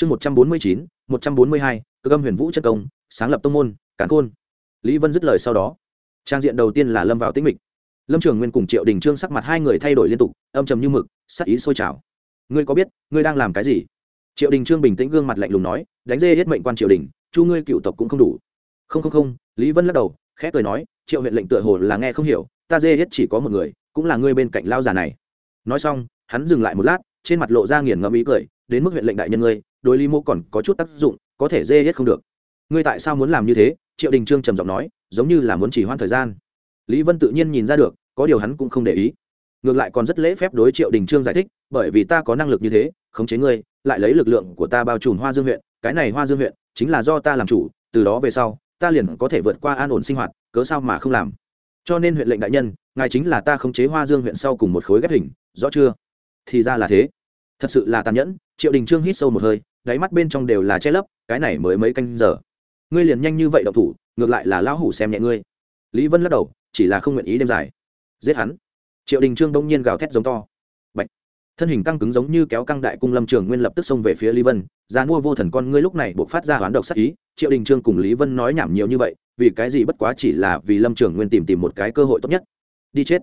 chương một trăm bốn mươi chín, một trăm bốn mươi hai cơ âm huyền vũ chất công, sáng lập tông môn cán khôn. Lý vân dứt lời sau đó, trang diện đầu tiên là lâm vào tĩnh mịch. Lâm trường nguyên cùng triệu đình trương sắc mặt hai người thay đổi liên tục, âm trầm như mực, sắc ý sôi trào. Ngươi có biết, ngươi đang làm cái gì? Triệu đình trương bình tĩnh gương mặt lạnh lùng nói, đánh dê hết mệnh quan triều đình, chu ngươi cựu tộc cũng không đủ. Không không không, lý vân lắc đầu, khẽ cười nói, triệu huyện lệnh tựa hồ là nghe không hiểu, ta dê hết chỉ có một người, cũng là ngươi bên cạnh lao già này. Nói xong, hắn dừng lại một lát, trên mặt lộ ra nghiền ngẫm ý cười, đến mức huyện lệnh đại nhân ngươi đối lý mô còn có chút tác dụng, có thể dê hết không được. Ngươi tại sao muốn làm như thế? Triệu đình trương trầm giọng nói, giống như là muốn chỉ hoãn thời gian. Lý vân tự nhiên nhìn ra được, có điều hắn cũng không để ý. Ngược lại còn rất lễ phép đối triệu đình trương giải thích, bởi vì ta có năng lực như thế, khống chế ngươi, lại lấy lực lượng của ta bao trùm hoa dương huyện, cái này hoa dương huyện chính là do ta làm chủ, từ đó về sau, ta liền có thể vượt qua an ổn sinh hoạt, cớ sao mà không làm? Cho nên huyện lệnh đại nhân, ngài chính là ta khống chế hoa dương huyện sau cùng một khối ghép hình, rõ chưa? Thì ra là thế. Thật sự là tàn nhẫn, triệu đình trương hít sâu một hơi đáy mắt bên trong đều là che lấp, cái này mới mấy canh giờ. Ngươi liền nhanh như vậy đậu thủ, ngược lại là lão hủ xem nhẹ ngươi. Lý vân lắc đầu, chỉ là không nguyện ý đêm dài. Giết hắn. Triệu đình trương đông nhiên gào thét giống to. Bạch. thân hình căng cứng giống như kéo căng đại cung lâm trường nguyên lập tức xông về phía lý vân, ra mua vô thần con ngươi lúc này buộc phát ra hoán độc sắc ý. Triệu đình trương cùng lý vân nói nhảm nhiều như vậy, vì cái gì bất quá chỉ là vì lâm trường nguyên tìm tìm một cái cơ hội tốt nhất. Đi chết.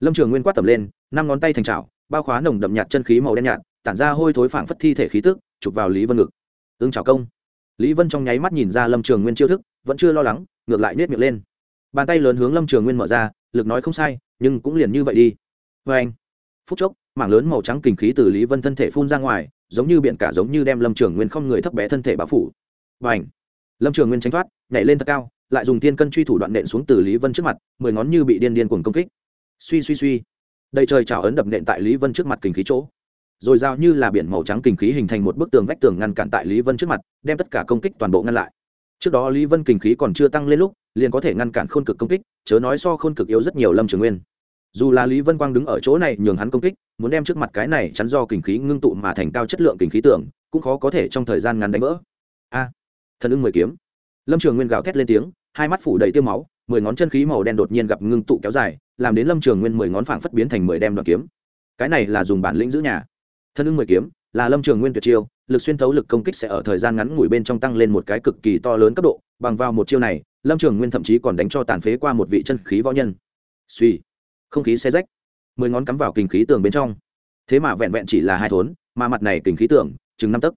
Lâm trường nguyên quát tầm lên, năm ngón tay thành trào bao khóa nồng đậm nhạt chân khí màu đen nhạt tản ra hôi thối phảng phất thi thể khí tức, chụp vào lý vân ngực. Ưng chào công. Lý vân trong nháy mắt nhìn ra lâm trường nguyên chiêu thức, vẫn chưa lo lắng, ngược lại nết miệng lên. Bàn tay lớn hướng lâm trường nguyên mở ra, lực nói không sai, nhưng cũng liền như vậy đi. Vê anh, phút chốc, mảng lớn màu trắng kinh khí từ lý vân thân thể phun ra ngoài, giống như biển cả giống như đem lâm trường nguyên không người thấp bé thân thể bao phủ. Và ảnh lâm trường nguyên tránh thoát, nhảy lên thật cao, lại dùng tiên cân truy thủ đoạn nện xuống từ lý vân trước mặt, mười ngón như bị điên điên cuồng công kích. Suy suy suy. Đầy trời trào ấn đập nện tại lý vân trước mặt kinh khí chỗ rồi giao như là biển màu trắng kình khí hình thành một bức tường vách tường ngăn cản tại lý vân trước mặt, đem tất cả công kích toàn bộ ngăn lại. Trước đó lý vân kình khí còn chưa tăng lên lúc, liền có thể ngăn cản khôn cực công kích, chớ nói so khôn cực yếu rất nhiều lâm trường nguyên. Dù là lý vân quang đứng ở chỗ này nhường hắn công kích, muốn đem trước mặt cái này chắn do kình khí ngưng tụ mà thành cao chất lượng kình khí tưởng cũng khó có thể trong thời gian ngắn đánh vỡ. A, thần ưng mười kiếm. Lâm trường nguyên gào thét lên tiếng, hai mắt phủ đầy tiêu máu, mười ngón chân khí màu đen đột nhiên gặp ngưng tụ kéo dài, làm đến lâm trường nguyên mười ngón phảng phất biến thành mười đem đoạn kiếm. Cái này là dùng bản lĩnh giữ nhà thân ưng mười kiếm, là lâm trường nguyên tuyệt chiêu, lực xuyên thấu lực công kích sẽ ở thời gian ngắn ngủi bên trong tăng lên một cái cực kỳ to lớn cấp độ, bằng vào một chiêu này, lâm trường nguyên thậm chí còn đánh cho tàn phế qua một vị chân khí võ nhân. Suy không khí xe rách, mười ngón cắm vào kinh khí tường bên trong. Thế mà vẹn vẹn chỉ là hai thốn, mà mặt này kinh khí tường, chừng năm tấc.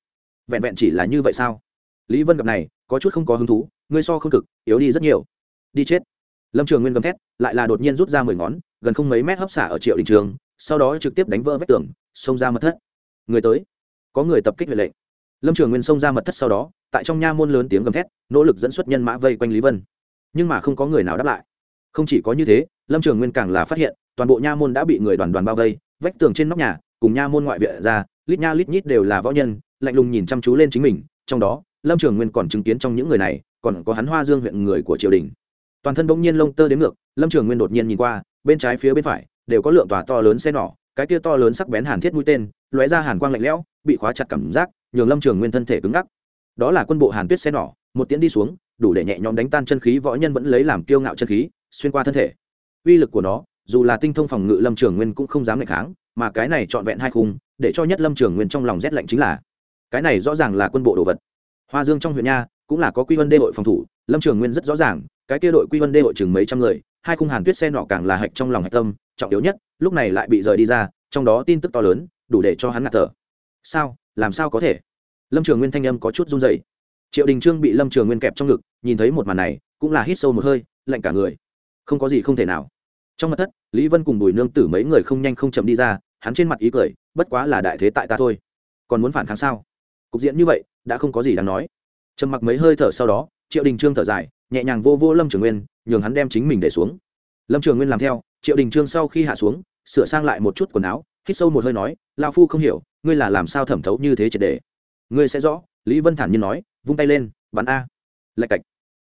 Vẹn vẹn chỉ là như vậy sao? Lý vân gặp này, có chút không có hứng thú, ngươi so không cực, yếu đi rất nhiều. Đi chết. Lâm trường nguyên gầm thét, lại là đột nhiên rút ra mười ngón, gần không mấy mét hấp xả ở triệu đình trường, sau đó trực tiếp đánh vỡ vách tường, xông ra mật thất người tới. Có người tập kích huệ lệnh. Lâm trường nguyên xông ra mật thất sau đó, tại trong nha môn lớn tiếng gầm thét, nỗ lực dẫn xuất nhân mã vây quanh lý vân. Nhưng mà không có người nào đáp lại. Không chỉ có như thế, lâm trường nguyên càng là phát hiện, toàn bộ nha môn đã bị người đoàn đoàn bao vây, vách tường trên nóc nhà, cùng nha môn ngoại viện ra, lít nha lít nhít đều là võ nhân, lạnh lùng nhìn chăm chú lên chính mình, trong đó, lâm trường nguyên còn chứng kiến trong những người này, còn có hắn hoa dương huyện người của triều đình. Toàn thân bỗng nhiên lông tơ đến ngược, lâm trường nguyên đột nhiên nhìn qua, bên trái phía bên phải, đều có lượng tòa to lớn xe nỏ cái kia to lớn sắc bén hàn thiết mũi tên lóe ra hàn quang lạnh lẽo, bị khóa chặt cảm giác, nhường lâm trường nguyên thân thể cứng ngắc. Đó là quân bộ hàn tuyết xe nỏ một tiến đi xuống, đủ để nhẹ nhõm đánh tan chân khí, võ nhân vẫn lấy làm kiêu ngạo chân khí, xuyên qua thân thể. Uy lực của nó, dù là tinh thông phòng ngự lâm trường nguyên cũng không dám ngày kháng, mà cái này trọn vẹn hai khung, để cho nhất lâm trường nguyên trong lòng rét lạnh chính là, cái này rõ ràng là quân bộ đồ vật. Hoa dương trong huyện nha, cũng là có quy vân đê đội phòng thủ, lâm trường nguyên rất rõ ràng, cái kia đội quy vân đê đội chừng mấy trăm người, hai khung hàn tuyết xe nọ càng là hạch trong lòng hạch tâm, trọng yếu nhất, lúc này lại bị rời đi ra, trong đó tin tức to lớn đủ để cho hắn ngạt thở. Sao? Làm sao có thể? Lâm trường nguyên thanh âm có chút run dày triệu đình trương bị lâm trường nguyên kẹp trong ngực, nhìn thấy một màn này, cũng là hít sâu một hơi, lạnh cả người. Không có gì không thể nào. Trong mặt thất, lý vân cùng bùi nương tử mấy người không nhanh không chậm đi ra, hắn trên mặt ý cười, bất quá là đại thế tại ta thôi. Còn muốn phản kháng sao? Cục diện như vậy, đã không có gì đáng nói. Trầm mặc mấy hơi thở sau đó, triệu đình trương thở dài, nhẹ nhàng vô vô lâm trường nguyên, nhường hắn đem chính mình để xuống. Lâm trường nguyên làm theo, triệu đình trương sau khi hạ xuống, sửa sang lại một chút quần áo, hít sâu một hơi nói lao phu không hiểu, ngươi là làm sao thẩm thấu như thế triệt đề ngươi sẽ rõ, lý vân thản nhiên nói, vung tay lên, bắn a. Lạch cạch.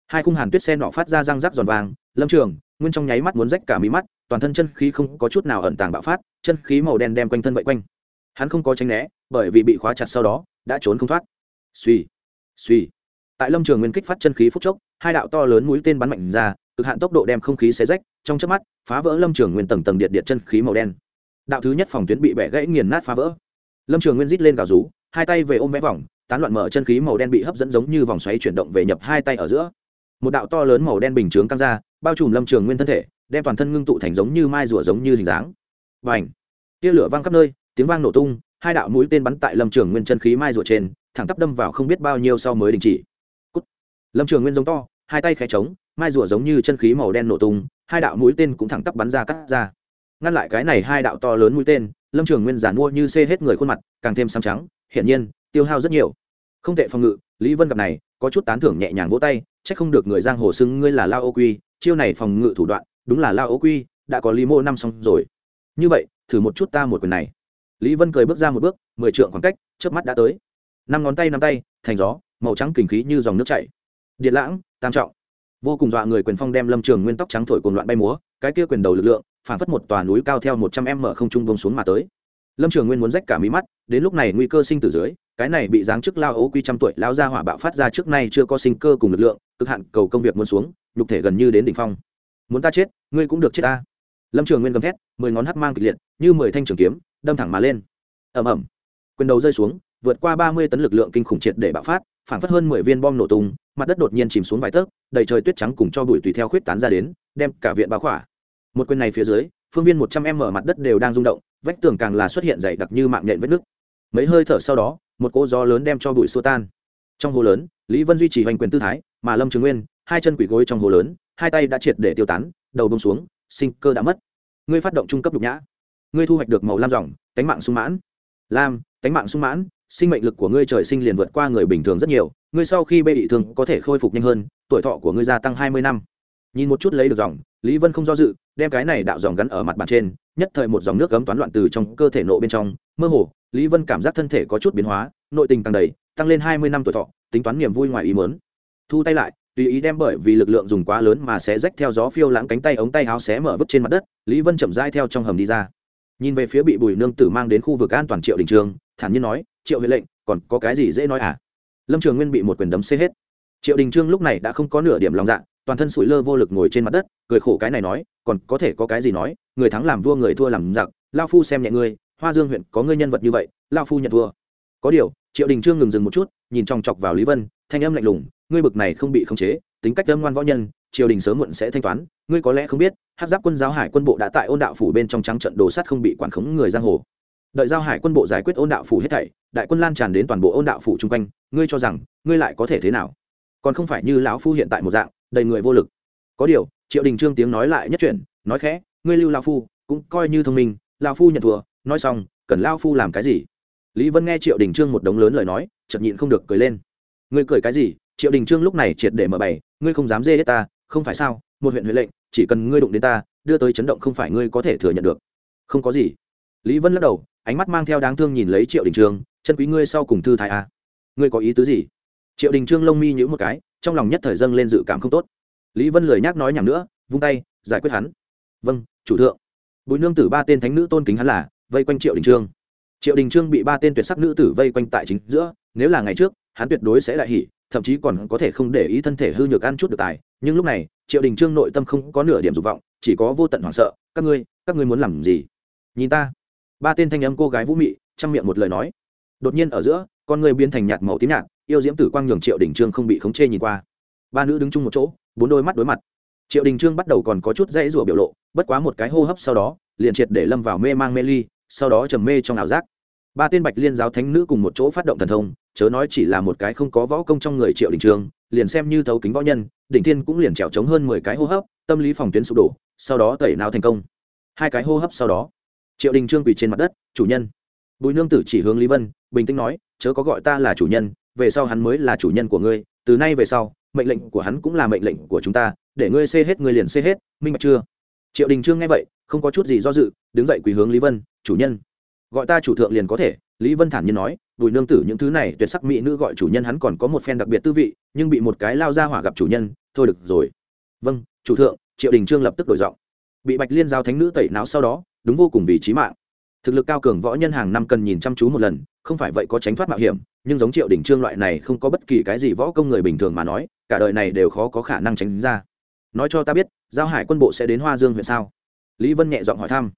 Hai khung hàn tuyết sen nọ phát ra răng rắc giòn vàng, lâm trường, nguyên trong nháy mắt muốn rách cả mí mắt, toàn thân chân khí không có chút nào ẩn tàng bạo phát, chân khí màu đen đem quanh thân vậy quanh. Hắn không có tránh né, bởi vì bị khóa chặt sau đó, đã trốn không thoát. Suy suy tại lâm trường nguyên kích phát chân khí phúc chốc, hai đạo to lớn mũi tên bắn mạnh ra, cực hạn tốc độ đem không khí xé rách, trong chớp mắt, phá vỡ lâm trường nguyên tầng tầng điện điện chân khí màu đen đạo thứ nhất phòng tuyến bị bẻ gãy nghiền nát phá vỡ. Lâm trường nguyên rít lên gào rú, hai tay về ôm vẽ vòng, tán loạn mở chân khí màu đen bị hấp dẫn giống như vòng xoáy chuyển động về nhập hai tay ở giữa. Một đạo to lớn màu đen bình chướng căng ra, bao trùm lâm trường nguyên thân thể, đem toàn thân ngưng tụ thành giống như mai rùa giống như hình dáng. Và ảnh tia lửa vang khắp nơi, tiếng vang nổ tung, hai đạo mũi tên bắn tại lâm trường nguyên chân khí mai rùa trên, thẳng tắp đâm vào không biết bao nhiêu sau mới đình chỉ、Cút. Lâm trường nguyên giống to, hai tay khẽ trống mai rùa giống như chân khí màu đen nổ tung, hai đạo mũi tên cũng thẳng tắp bắn ra cắt ra ngăn lại cái này hai đạo to lớn mũi tên, lâm trường nguyên giản mua như xê hết người khuôn mặt, càng thêm xám trắng, hiển nhiên, tiêu hao rất nhiều. Không tệ phòng ngự, lý vân gặp này, có chút tán thưởng nhẹ nhàng vỗ tay c h ắ c không được người giang hồ xưng ngươi là lao ô quy, chiêu này phòng ngự thủ đoạn, đúng là lao ô quy, đã có lý mô năm xong rồi. Như vậy, thử một chút ta một quyền này. Lý vân cười bước ra một bước, mười trượng khoảng cách trước mắt đã tới. Năm ngón tay năm tay, thành gió, màu trắng kình khí như dòng nước chảy. Điện lãng, tam trọng. Vô cùng dọa người quyền phong đem lâm trường nguyên tóc trắng thổi cồn loạn bay múa, cái kia quyền đầu lực lượng phản phất một tòa núi cao theo một trăm em mở không trung bông xuống mà tới. Lâm trường nguyên muốn rách cả mí mắt, đến lúc này nguy cơ sinh từ dưới, cái này bị giáng chức lao ố quy trăm tuổi lao ra hỏa bạo phát ra trước nay chưa có sinh cơ cùng lực lượng, cực hạn cầu công việc muốn xuống, nhục thể gần như đến đỉnh phong. Muốn ta chết, ngươi cũng được chết ta. Lâm trường nguyên gầm thét, mười ngón hắt mang kịch liệt, như mười thanh trường kiếm, đâm thẳng mà lên. Ẩm ẩm quyền đầu rơi xuống, vượt qua ba mươi tấn lực lượng kinh khủng triệt để bạo phát phản phất hơn mười viên bom nổ tung, mặt đất đột nhiên chìm xuống vài tấc, đầy trời tuyết trắng cùng cho bụi tùy theo khuyết tán ra đến, đem cả viện bao khỏa một quyền này phía dưới, phương viên một trăm em mở mặt đất đều đang rung động, vách tường càng là xuất hiện dày đặc như mạng nhện vết nước mấy hơi thở sau đó, một cỗ gió lớn đem cho bụi xua tan. Trong hồ lớn, lý vân duy trì hoành quyền tư thái, mà lâm trường nguyên, hai chân quỷ gối trong hồ lớn, hai tay đã triệt để tiêu tán, đầu bông xuống, sinh cơ đã mất. Ngươi phát động trung cấp đục nhã. Ngươi thu hoạch được màu lam dòng, cánh mạng sung mãn. Lam, cánh mạng sung mãn, sinh mệnh lực của ngươi trời sinh liền vượt qua người bình thường rất nhiều, ngươi sau khi bê bị thương có thể khôi phục nhanh hơn, tuổi thọ của ngươi gia tăng hai mươi năm nhìn một chút lấy được dòng, lý vân không do dự, đem cái này đạo dòng gắn ở mặt bàn trên, nhất thời một dòng nước cấm toán loạn từ trong cơ thể nộ bên trong. Mơ hồ, lý vân cảm giác thân thể có chút biến hóa, nội tình tăng đầy, tăng lên hai mươi năm tuổi thọ, tính toán niềm vui ngoài ý mớn thu tay lại, tùy ý đem bởi vì lực lượng dùng quá lớn mà sẽ rách theo gió phiêu lãng cánh tay ống tay áo xé mở vứt trên mặt đất, lý vân chậm dai theo trong hầm đi ra. Nhìn về phía bị bùi nương tử mang đến khu vực an toàn triệu đình trường, thản nhiên nói, triệu huệ lệnh, còn có cái gì dễ nói à? Lâm trường nguyên bị một quyền đấm xê hết. Triệu đình trương lúc này đã không có nửa điểm lòng dạ toàn thân sủi lơ vô lực ngồi trên mặt đất, cười khổ cái này nói, còn có thể có cái gì nói, người thắng làm vua người thua làm giặc, lao phu xem nhẹ ngươi, hoa dương huyện có ngươi nhân vật như vậy, lao phu nhận thua. Có điều, triệu đình trương ngừng dừng một chút, nhìn chòng chọc vào lý vân, thanh âm lạnh lùng, ngươi bực này không bị khống chế, tính cách âm ngoan võ nhân, triều đình sớm muộn sẽ thanh toán, ngươi có lẽ không biết hát giáp quân giáo hải quân bộ đã tại ôn đạo phủ bên trong trắng trận đồ sắt không bị quản khống người giang hồ. Đợi giao hải quân bộ giải quyết ôn đạo phủ hết thảy, đại quân lan tràn đến toàn bộ ôn đạo phủ chung quanh, ngươi cho rằng, ngươi lại có thể thế nào? Còn không phải như lão phu hiện tại một dạng đầy người vô lực. Có điều, triệu đình trương tiếng nói lại nhất chuyển, nói khẽ, ngươi lưu lão phu, cũng coi như thông minh, lão phu nhận thua, nói xong, cần lão phu làm cái gì? Lý vân nghe triệu đình trương một đống lớn lời nói, chợt nhịn không được cười lên. Ngươi cười cái gì? Triệu đình trương lúc này triệt để mở bày, ngươi không dám dê hết ta, không phải sao? Một huyện huệ lệnh, chỉ cần ngươi đụng đến ta, đưa tới chấn động không phải ngươi có thể thừa nhận được. Không có gì. Lý vân lắc đầu, ánh mắt mang theo đáng thương nhìn lấy triệu đình trương, chân quý ngươi sau cùng thư thái a à. ngươi có ý tứ gì? Triệu đình trương lông mi nhữ một cái trong lòng nhất thời dâng lên dự cảm không tốt. Lý vân lười nhác nói nhảm nữa, vung tay, giải quyết hắn. Vâng chủ thượng. Bùi nương tử ba tên thánh nữ tôn kính hắn là vây quanh triệu đình trương. Triệu đình trương bị ba tên tuyệt sắc nữ tử vây quanh tại chính giữa, nếu là ngày trước, hắn tuyệt đối sẽ đại hỉ, thậm chí còn có thể không để ý thân thể hư nhược ăn chút được tài. Nhưng lúc này, triệu đình trương nội tâm không có nửa điểm dục vọng, chỉ có vô tận hoảng sợ, các ngươi các ngươi muốn làm gì? Nhìn ta. Ba tên thanh âm cô gái vũ mị chăm miệng một lời nói. Đột nhiên ở giữa con người biến thành nhạt màu tím nhạt, yêu diễm tử quang nhường triệu đình trương không bị khống chê nhìn qua. Ba nữ đứng chung một chỗ, bốn đôi mắt đối mặt. Triệu đình trương bắt đầu còn có chút dãy rủa biểu lộ, bất quá một cái hô hấp sau đó, liền triệt để lâm vào mê mang mê ly, sau đó trầm mê trong ảo giác. Ba tên bạch liên giáo thánh nữ cùng một chỗ phát động thần thông, chớ nói chỉ là một cái không có võ công trong người triệu đình trương, liền xem như thấu kính võ nhân, đỉnh thiên cũng liền trèo trống hơn mười cái hô hấp, tâm lý phòng tuyến sụp đổ, sau đó tẩy nào thành công. Hai cái hô hấp sau đó, triệu đình trương quỳ trên mặt đất, chủ nhân bùi nương tử chỉ hướng lý vân, bình tĩnh nói, chớ có gọi ta là chủ nhân, về sau hắn mới là chủ nhân của ngươi, từ nay về sau, mệnh lệnh của hắn cũng là mệnh lệnh của chúng ta, để ngươi xê hết, ngươi liền xê hết, minh bạch chưa? Triệu đình trương nghe vậy, không có chút gì do dự, đứng dậy quỳ hướng lý vân, chủ nhân, gọi ta chủ thượng liền có thể. Lý vân thản nhiên nói, bùi nương tử, những thứ này, tuyệt sắc mỹ nữ gọi chủ nhân hắn còn có một phen đặc biệt tư vị, nhưng bị một cái lao ra hỏa gặp chủ nhân, thôi được rồi. Vâng chủ thượng. Triệu đình trương lập tức đổi giọng. Bị bạch liên giao thánh nữ tẩy não sau đó, đúng vô cùng vì trí mạng thực lực cao cường võ nhân hàng năm cần nhìn chăm chú một lần, không phải vậy có tránh thoát mạo hiểm, nhưng giống triệu đình trương loại này không có bất kỳ cái gì võ công người bình thường mà nói, cả đời này đều khó có khả năng tránh ra. Nói cho ta biết, giao hải quân bộ sẽ đến hoa dương huyện sao? Lý vân nhẹ giọng hỏi thăm.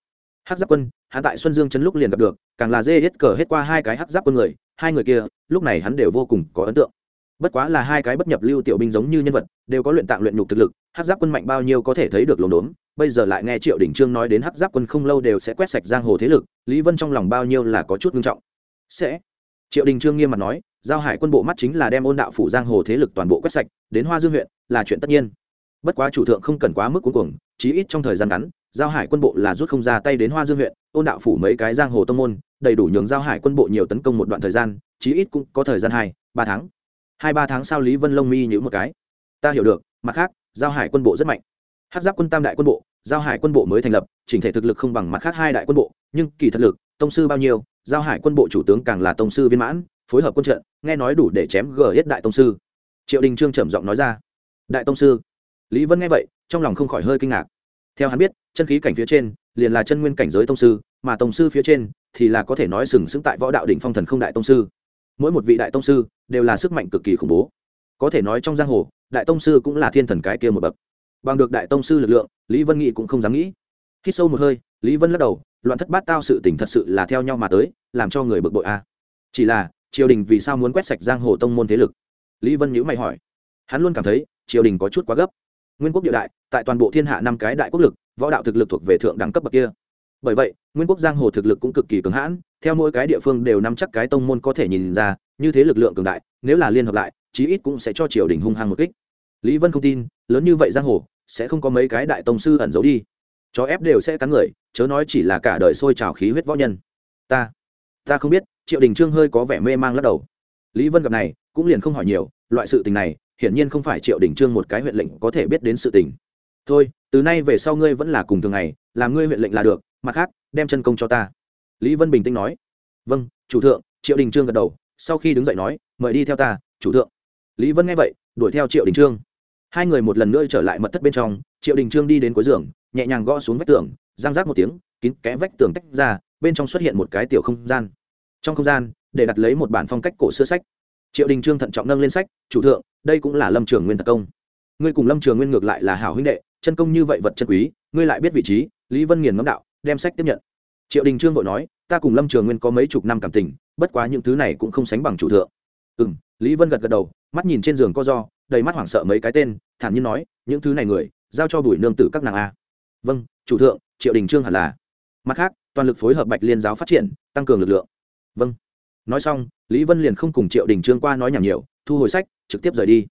Hát giáp quân hạ tại xuân dương chấn lúc liền gặp được, càng là dê hết cờ hết qua hai cái hát giáp quân người, hai người kia, lúc này hắn đều vô cùng có ấn tượng. Bất quá là hai cái bất nhập lưu tiểu binh giống như nhân vật, đều có luyện tạng luyện nhục thực lực hát giáp quân mạnh bao nhiêu có thể thấy được lồn đốn, bây giờ lại nghe triệu đình trương nói đến hát giáp quân không lâu đều sẽ quét sạch giang hồ thế lực, lý vân trong lòng bao nhiêu là có chút nghiêm trọng. Sẽ. Triệu đình trương nghiêm mặt nói, giao hải quân bộ mắt chính là đem ôn đạo phủ giang hồ thế lực toàn bộ quét sạch, đến hoa dương huyện là chuyện tất nhiên. Bất quá chủ thượng không cần quá mức cuối cùng chí ít trong thời gian ngắn, giao hải quân bộ là rút không ra tay đến hoa dương huyện, ôn đạo phủ mấy cái giang hồ tông môn, đầy đủ nhường giao hải quân bộ nhiều tấn công một đoạn thời gian, chí ít cũng có thời gian hai, ba tháng. Hai, ba tháng sau lý vân lông mi nhữ một cái. Ta hiểu được, mặt khác giao hải quân bộ rất mạnh. Hát giáp quân tam đại quân bộ, giao hải quân bộ mới thành lập, chỉnh thể thực lực không bằng mặt khác hai đại quân bộ, nhưng kỳ thật lực, tông sư bao nhiêu, giao hải quân bộ chủ tướng càng là tông sư viên mãn, phối hợp quân trận, nghe nói đủ để chém gờ hết đại tông sư. Triệu đình trương trầm giọng nói ra. Đại tông sư? Lý vân nghe vậy, trong lòng không khỏi hơi kinh ngạc. Theo hắn biết, chân khí cảnh phía trên, liền là chân nguyên cảnh giới tông sư, mà tông sư phía trên, thì là có thể nói sừng sững tại võ đạo đỉnh phong thần không đại tông sư. Mỗi một vị đại tông sư, đều là sức mạnh cực kỳ khủng bố. Có thể nói trong giang hồ đại tông sư cũng là thiên thần cái kia một bậc. Bằng được đại tông sư lực lượng, lý vân nghị cũng không dám nghĩ. Khi sâu một hơi, lý vân lắc đầu, loạn thất bát tao sự tỉnh thật sự là theo nhau mà tới, làm cho người bực bội a. Chỉ là, triều đình vì sao muốn quét sạch giang hồ tông môn thế lực? Lý vân nhữ mày hỏi. Hắn luôn cảm thấy, triều đình có chút quá gấp. Nguyên quốc địa đại, tại toàn bộ thiên hạ năm cái đại quốc lực, võ đạo thực lực thuộc về thượng đẳng cấp bậc kia. Bởi vậy, nguyên quốc giang hồ thực lực cũng cực kỳ cứng hãn, theo mỗi cái địa phương đều nắm chắc cái tông môn có thể nhìn ra, như thế lực lượng cường đại, nếu là liên hợp lại chí ít cũng sẽ cho triều đình hung hăng một kích. Lý vân không tin, lớn như vậy giang hồ, sẽ không có mấy cái đại tông sư ẩn giấu đi. Chó ép đều sẽ cắn người, chớ nói chỉ là cả đời sôi trào khí huyết võ nhân. Ta ta không biết triệu đình trương hơi có vẻ mê mang lắc đầu. Lý vân gặp này, cũng liền không hỏi nhiều, loại sự tình này, hiển nhiên không phải triệu đình trương một cái huyện lệnh có thể biết đến sự tình. Thôi, từ nay về sau ngươi vẫn là cùng thường ngày, làm ngươi huyện lệnh là được, mặt khác, đem chân công cho ta. Lý vân bình tĩnh nói. Vâng chủ thượng triệu đình trương gật đầu, sau khi đứng dậy nói, mời đi theo ta, chủ thượng lý vân nghe vậy, đuổi theo triệu đình trương. Hai người một lần nữa trở lại mật thất bên trong, triệu đình trương đi đến cuối giường, nhẹ nhàng gõ xuống vách tường giang rác một tiếng, kín kẽ vách tường tách ra, bên trong xuất hiện một cái tiểu không gian. Trong không gian, để đặt lấy một bản phong cách cổ xưa sách. Triệu đình trương thận trọng nâng lên sách, chủ thượng, đây cũng là lâm trường nguyên thật công. Ngươi cùng lâm trường nguyên ngược lại là hảo huynh đệ, chân công như vậy vật chân quý, ngươi lại biết vị trí, lý vân nghiền ngẫm đạo, đem sách tiếp nhận. Triệu đình trương vội nói, ta cùng lâm trường nguyên có mấy chục năm cảm tình, bất quá những thứ này cũng không sánh bằng chủ thượng. Ừ m lý vân gật gật đầu, mắt nhìn trên giường co do, đầy mắt hoảng sợ mấy cái tên, thản nhiên nói, những thứ này người, giao cho bùi nương tử các nàng a. Vâng chủ thượng, triệu đình trương hẳn là. Mặt khác, toàn lực phối hợp bạch liên giáo phát triển, tăng cường lực lượng. Vâng. Nói xong, lý vân liền không cùng triệu đình trương qua nói nhảm nhiều, thu hồi sách, trực tiếp rời đi.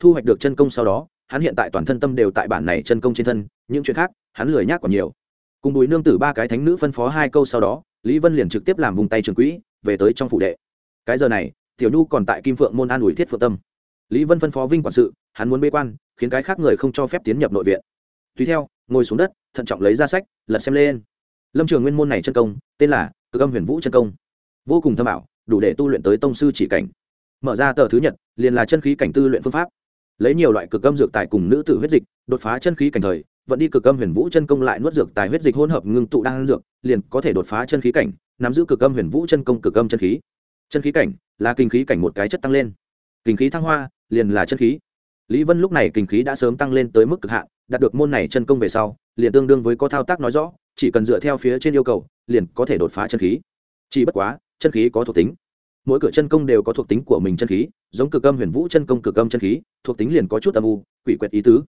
Thu hoạch được chân công sau đó, hắn hiện tại toàn thân tâm đều tại bản này chân công trên thân, những chuyện khác, hắn lười nhác còn nhiều. Cùng bùi nương tử ba cái thánh nữ phân phó hai câu sau đó, lý vân liền trực tiếp làm vùng tay trường quỹ, về tới trong phủ đệ. Cái giờ này tiểu nhu còn tại kim phượng môn an ủi thiết phượng tâm. Lý vân phân phó vinh quản sự, hắn muốn bế quan, khiến cái khác người không cho phép tiến nhập nội viện. Tùy theo, ngồi xuống đất, thận trọng lấy ra sách, lật xem lên. Lâm trường nguyên môn này chân công, tên là cực âm huyền vũ chân công. Vô cùng thâm ảo, đủ để tu luyện tới tông sư chỉ cảnh. Mở ra tờ thứ nhật, liền là chân khí cảnh tư luyện phương pháp. Lấy nhiều loại cực âm dược tài cùng nữ tử huyết dịch, đột phá chân khí cảnh thời, vẫn đi cực âm huyền vũ chân công lại nuốt dược tài huyết dịch hỗn hợp ngưng tụ đang dược, liền có thể đột phá chân khí cảnh, nắm giữ cực âm huyền vũ chân công cực âm chân khí chân khí cảnh là kinh khí cảnh một cái chất tăng lên. Kinh khí thăng hoa liền là chân khí. Lý vân lúc này kinh khí đã sớm tăng lên tới mức cực hạn, đạt được môn này chân công về sau, liền tương đương với có thao tác nói rõ, chỉ cần dựa theo phía trên yêu cầu, liền có thể đột phá chân khí. Chỉ bất quá, chân khí có thuộc tính. Mỗi cửa chân công đều có thuộc tính của mình chân khí, giống cực âm huyền vũ chân công cực âm chân khí, thuộc tính liền có chút âm u, quỷ quyệt ý tứ.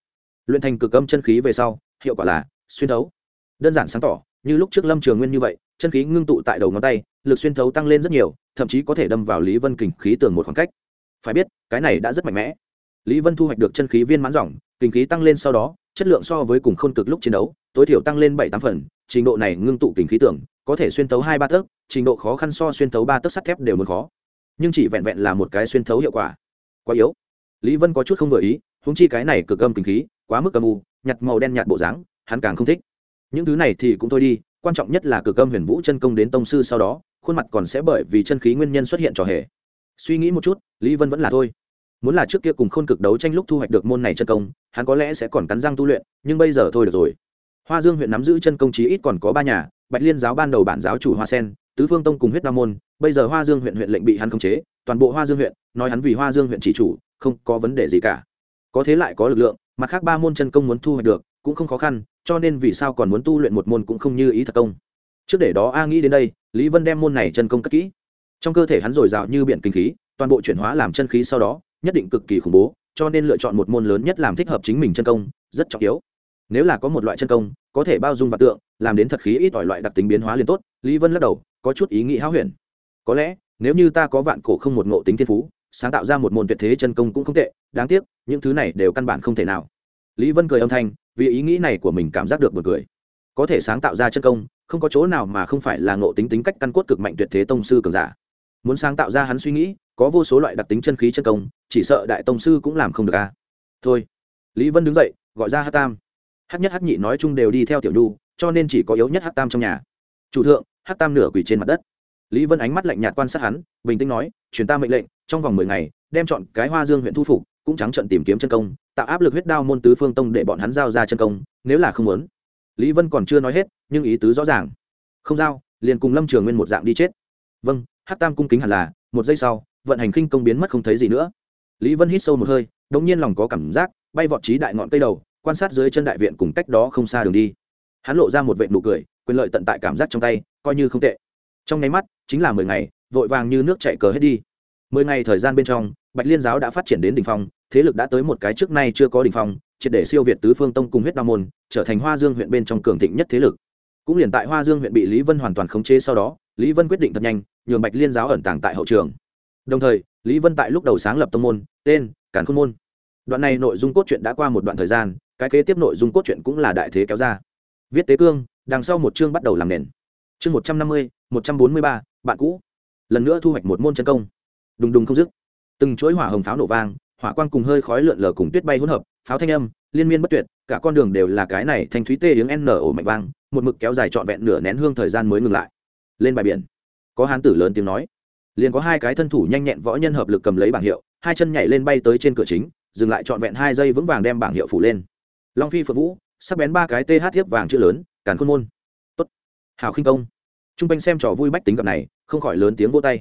Luyện thành cực âm chân khí về sau, hiệu quả là xuyên thấu. Đơn giản sáng tỏ, như lúc trước lâm trường nguyên như vậy, chân khí ngưng tụ tại đầu ngón tay, lực xuyên thấu tăng lên rất nhiều thậm chí có thể đâm vào lý vân kình khí tường một khoảng cách. Phải biết, cái này đã rất mạnh mẽ. Lý vân thu hoạch được chân khí viên mãn dòng, kình khí tăng lên sau đó, chất lượng so với cùng khôn cực lúc chiến đấu, tối thiểu tăng lên bảy tám phần, trình độ này ngưng tụ kình khí tưởng có thể xuyên thấu hai ba tấc, trình độ khó khăn so xuyên thấu ba tấc sắt thép đều muốn khó. Nhưng chỉ vẹn vẹn là một cái xuyên thấu hiệu quả. Quá yếu. Lý vân có chút không vừa ý húng chi cái này cực âm kình khí, quá mức âm u nhặt màu đen nhạt bộ dáng, hắn càng không thích. Những thứ này thì cũng thôi đi, quan trọng nhất là cực âm huyền vũ chân công đến tông sư sau đó khuôn mặt còn sẽ bởi vì chân khí nguyên nhân xuất hiện trò hề. Suy nghĩ một chút, lý vân vẫn là thôi. Muốn là trước kia cùng khôn cực đấu tranh lúc thu hoạch được môn này chân công, hắn có lẽ sẽ còn cắn răng tu luyện, nhưng bây giờ thôi được rồi. Hoa dương huyện nắm giữ chân công chí ít còn có ba nhà, bạch liên giáo ban đầu bản giáo chủ hoa sen, tứ phương tông cùng huyết ba môn, bây giờ hoa dương huyện huyện lệnh bị hắn khống chế, toàn bộ hoa dương huyện, nói hắn vì hoa dương huyện chỉ chủ, không có vấn đề gì cả. Có thế lại có lực lượng, mặt khác ba môn chân công muốn thu hoạch được, cũng không khó khăn, cho nên vì sao còn muốn tu luyện một môn cũng không như ý thật công trước để đó a nghĩ đến đây, lý vân đem môn này chân công cất kỹ. Trong cơ thể hắn dồi dào như biển kinh khí, toàn bộ chuyển hóa làm chân khí sau đó, nhất định cực kỳ khủng bố, cho nên lựa chọn một môn lớn nhất làm thích hợp chính mình chân công, rất trọng yếu. Nếu là có một loại chân công, có thể bao dung và tượng, làm đến thật khí ít ỏi loại đặc tính biến hóa liền tốt, lý vân lắc đầu, có chút ý nghĩ háo huyền. Có lẽ, nếu như ta có vạn cổ không một ngộ tính thiên phú, sáng tạo ra một môn tuyệt thế chân công cũng không tệ, đáng tiếc, những thứ này đều căn bản không thể nào. Lý vân cười âm thanh, vì ý nghĩ này của mình cảm giác được một cười có thể sáng tạo ra chân công, không có chỗ nào mà không phải là ngộ tính tính cách căn cốt cực mạnh tuyệt thế tông sư cường giả. Muốn sáng tạo ra hắn suy nghĩ, có vô số loại đặc tính chân khí chân công, chỉ sợ đại tông sư cũng làm không được a à. thôi. Lý vân đứng dậy, gọi ra hát tam. Hát nhất hát nhị nói chung đều đi theo tiểu nhu, cho nên chỉ có yếu nhất hát tam trong nhà. Chủ thượng hát tam nửa quỳ trên mặt đất. Lý vân ánh mắt lạnh nhạt quan sát hắn, bình tĩnh nói, truyền ta mệnh lệnh, trong vòng mười ngày, đem chọn cái hoa dương huyện thu phục, cũng trắng trận tìm kiếm chân công, tạo áp lực huyết đao môn tứ phương tông để bọn hắn giao ra chân công, nếu là không muốn lý vân còn chưa nói hết, nhưng ý tứ rõ ràng. Không giao, liền cùng lâm trường nguyên một dạng đi chết. Vâng hát tam cung kính hẳn là, một giây sau, vận hành khinh công biến mất không thấy gì nữa. Lý vân hít sâu một hơi đ ỗ n g nhiên lòng có cảm giác, bay vọt trí đại ngọn cây đầu, quan sát dưới chân đại viện cùng cách đó không xa đường đi. Hắn lộ ra một vệ nụ cười, quyền lợi tận tại cảm giác trong tay, coi như không tệ. Trong nháy mắt, chính là mười ngày, vội vàng như nước chạy cờ hết đi. Mười ngày thời gian bên trong, bạch liên giáo đã phát triển đến đ ỉ n h phong, thế lực đã tới một cái trước nay chưa có đ ỉ n h phong triệt để siêu việt tứ phương tông cùng huyết đa môn, trở thành hoa dương huyện bên trong cường thịnh nhất thế lực. Cũng liền tại hoa dương huyện bị lý vân hoàn toàn khống chế sau đó, lý vân quyết định thật nhanh, nhường bạch liên giáo ẩn tàng tại hậu trường. Đồng thời, lý vân tại lúc đầu sáng lập tông môn, tên cản khôn môn. Đoạn này nội dung cốt truyện đã qua một đoạn thời gian, cái kế tiếp nội dung cốt truyện cũng là đại thế kéo ra. Viết tế cương, đằng sau một chương bắt đầu làm nền. Chương một trăm năm mươi, một trăm bốn mươi ba, bạn cũ. Lần nữa thu hoạch một môn chân công. Đùng đùng không dứt. Từng chuỗi hỏa hồng pháo nổ vang, hỏa quang cùng hơi khói lượn lờ cùng tuyết bay hỗn hợp pháo thanh âm, liên miên bất tuyệt, cả con đường đều là cái này thanh thúy tê tiếng n ổ mạnh vang, một mực kéo dài trọn vẹn nửa nén hương thời gian mới ngừng lại. Lên bãi biển, có hán tử lớn tiếng nói. Liền có hai cái thân thủ nhanh nhẹn võ nhân hợp lực cầm lấy bảng hiệu, hai chân nhảy lên bay tới trên cửa chính, dừng lại trọn vẹn hai giây vững vàng đem bảng hiệu phủ lên. Long phi phượng vũ, sắc bén ba cái th thiếp vàng chữ lớn, càn khôn môn. Tốt. Hảo khinh công. T r u n g quanh xem trò vui bách tính gặp này, không khỏi lớn tiếng vô tay.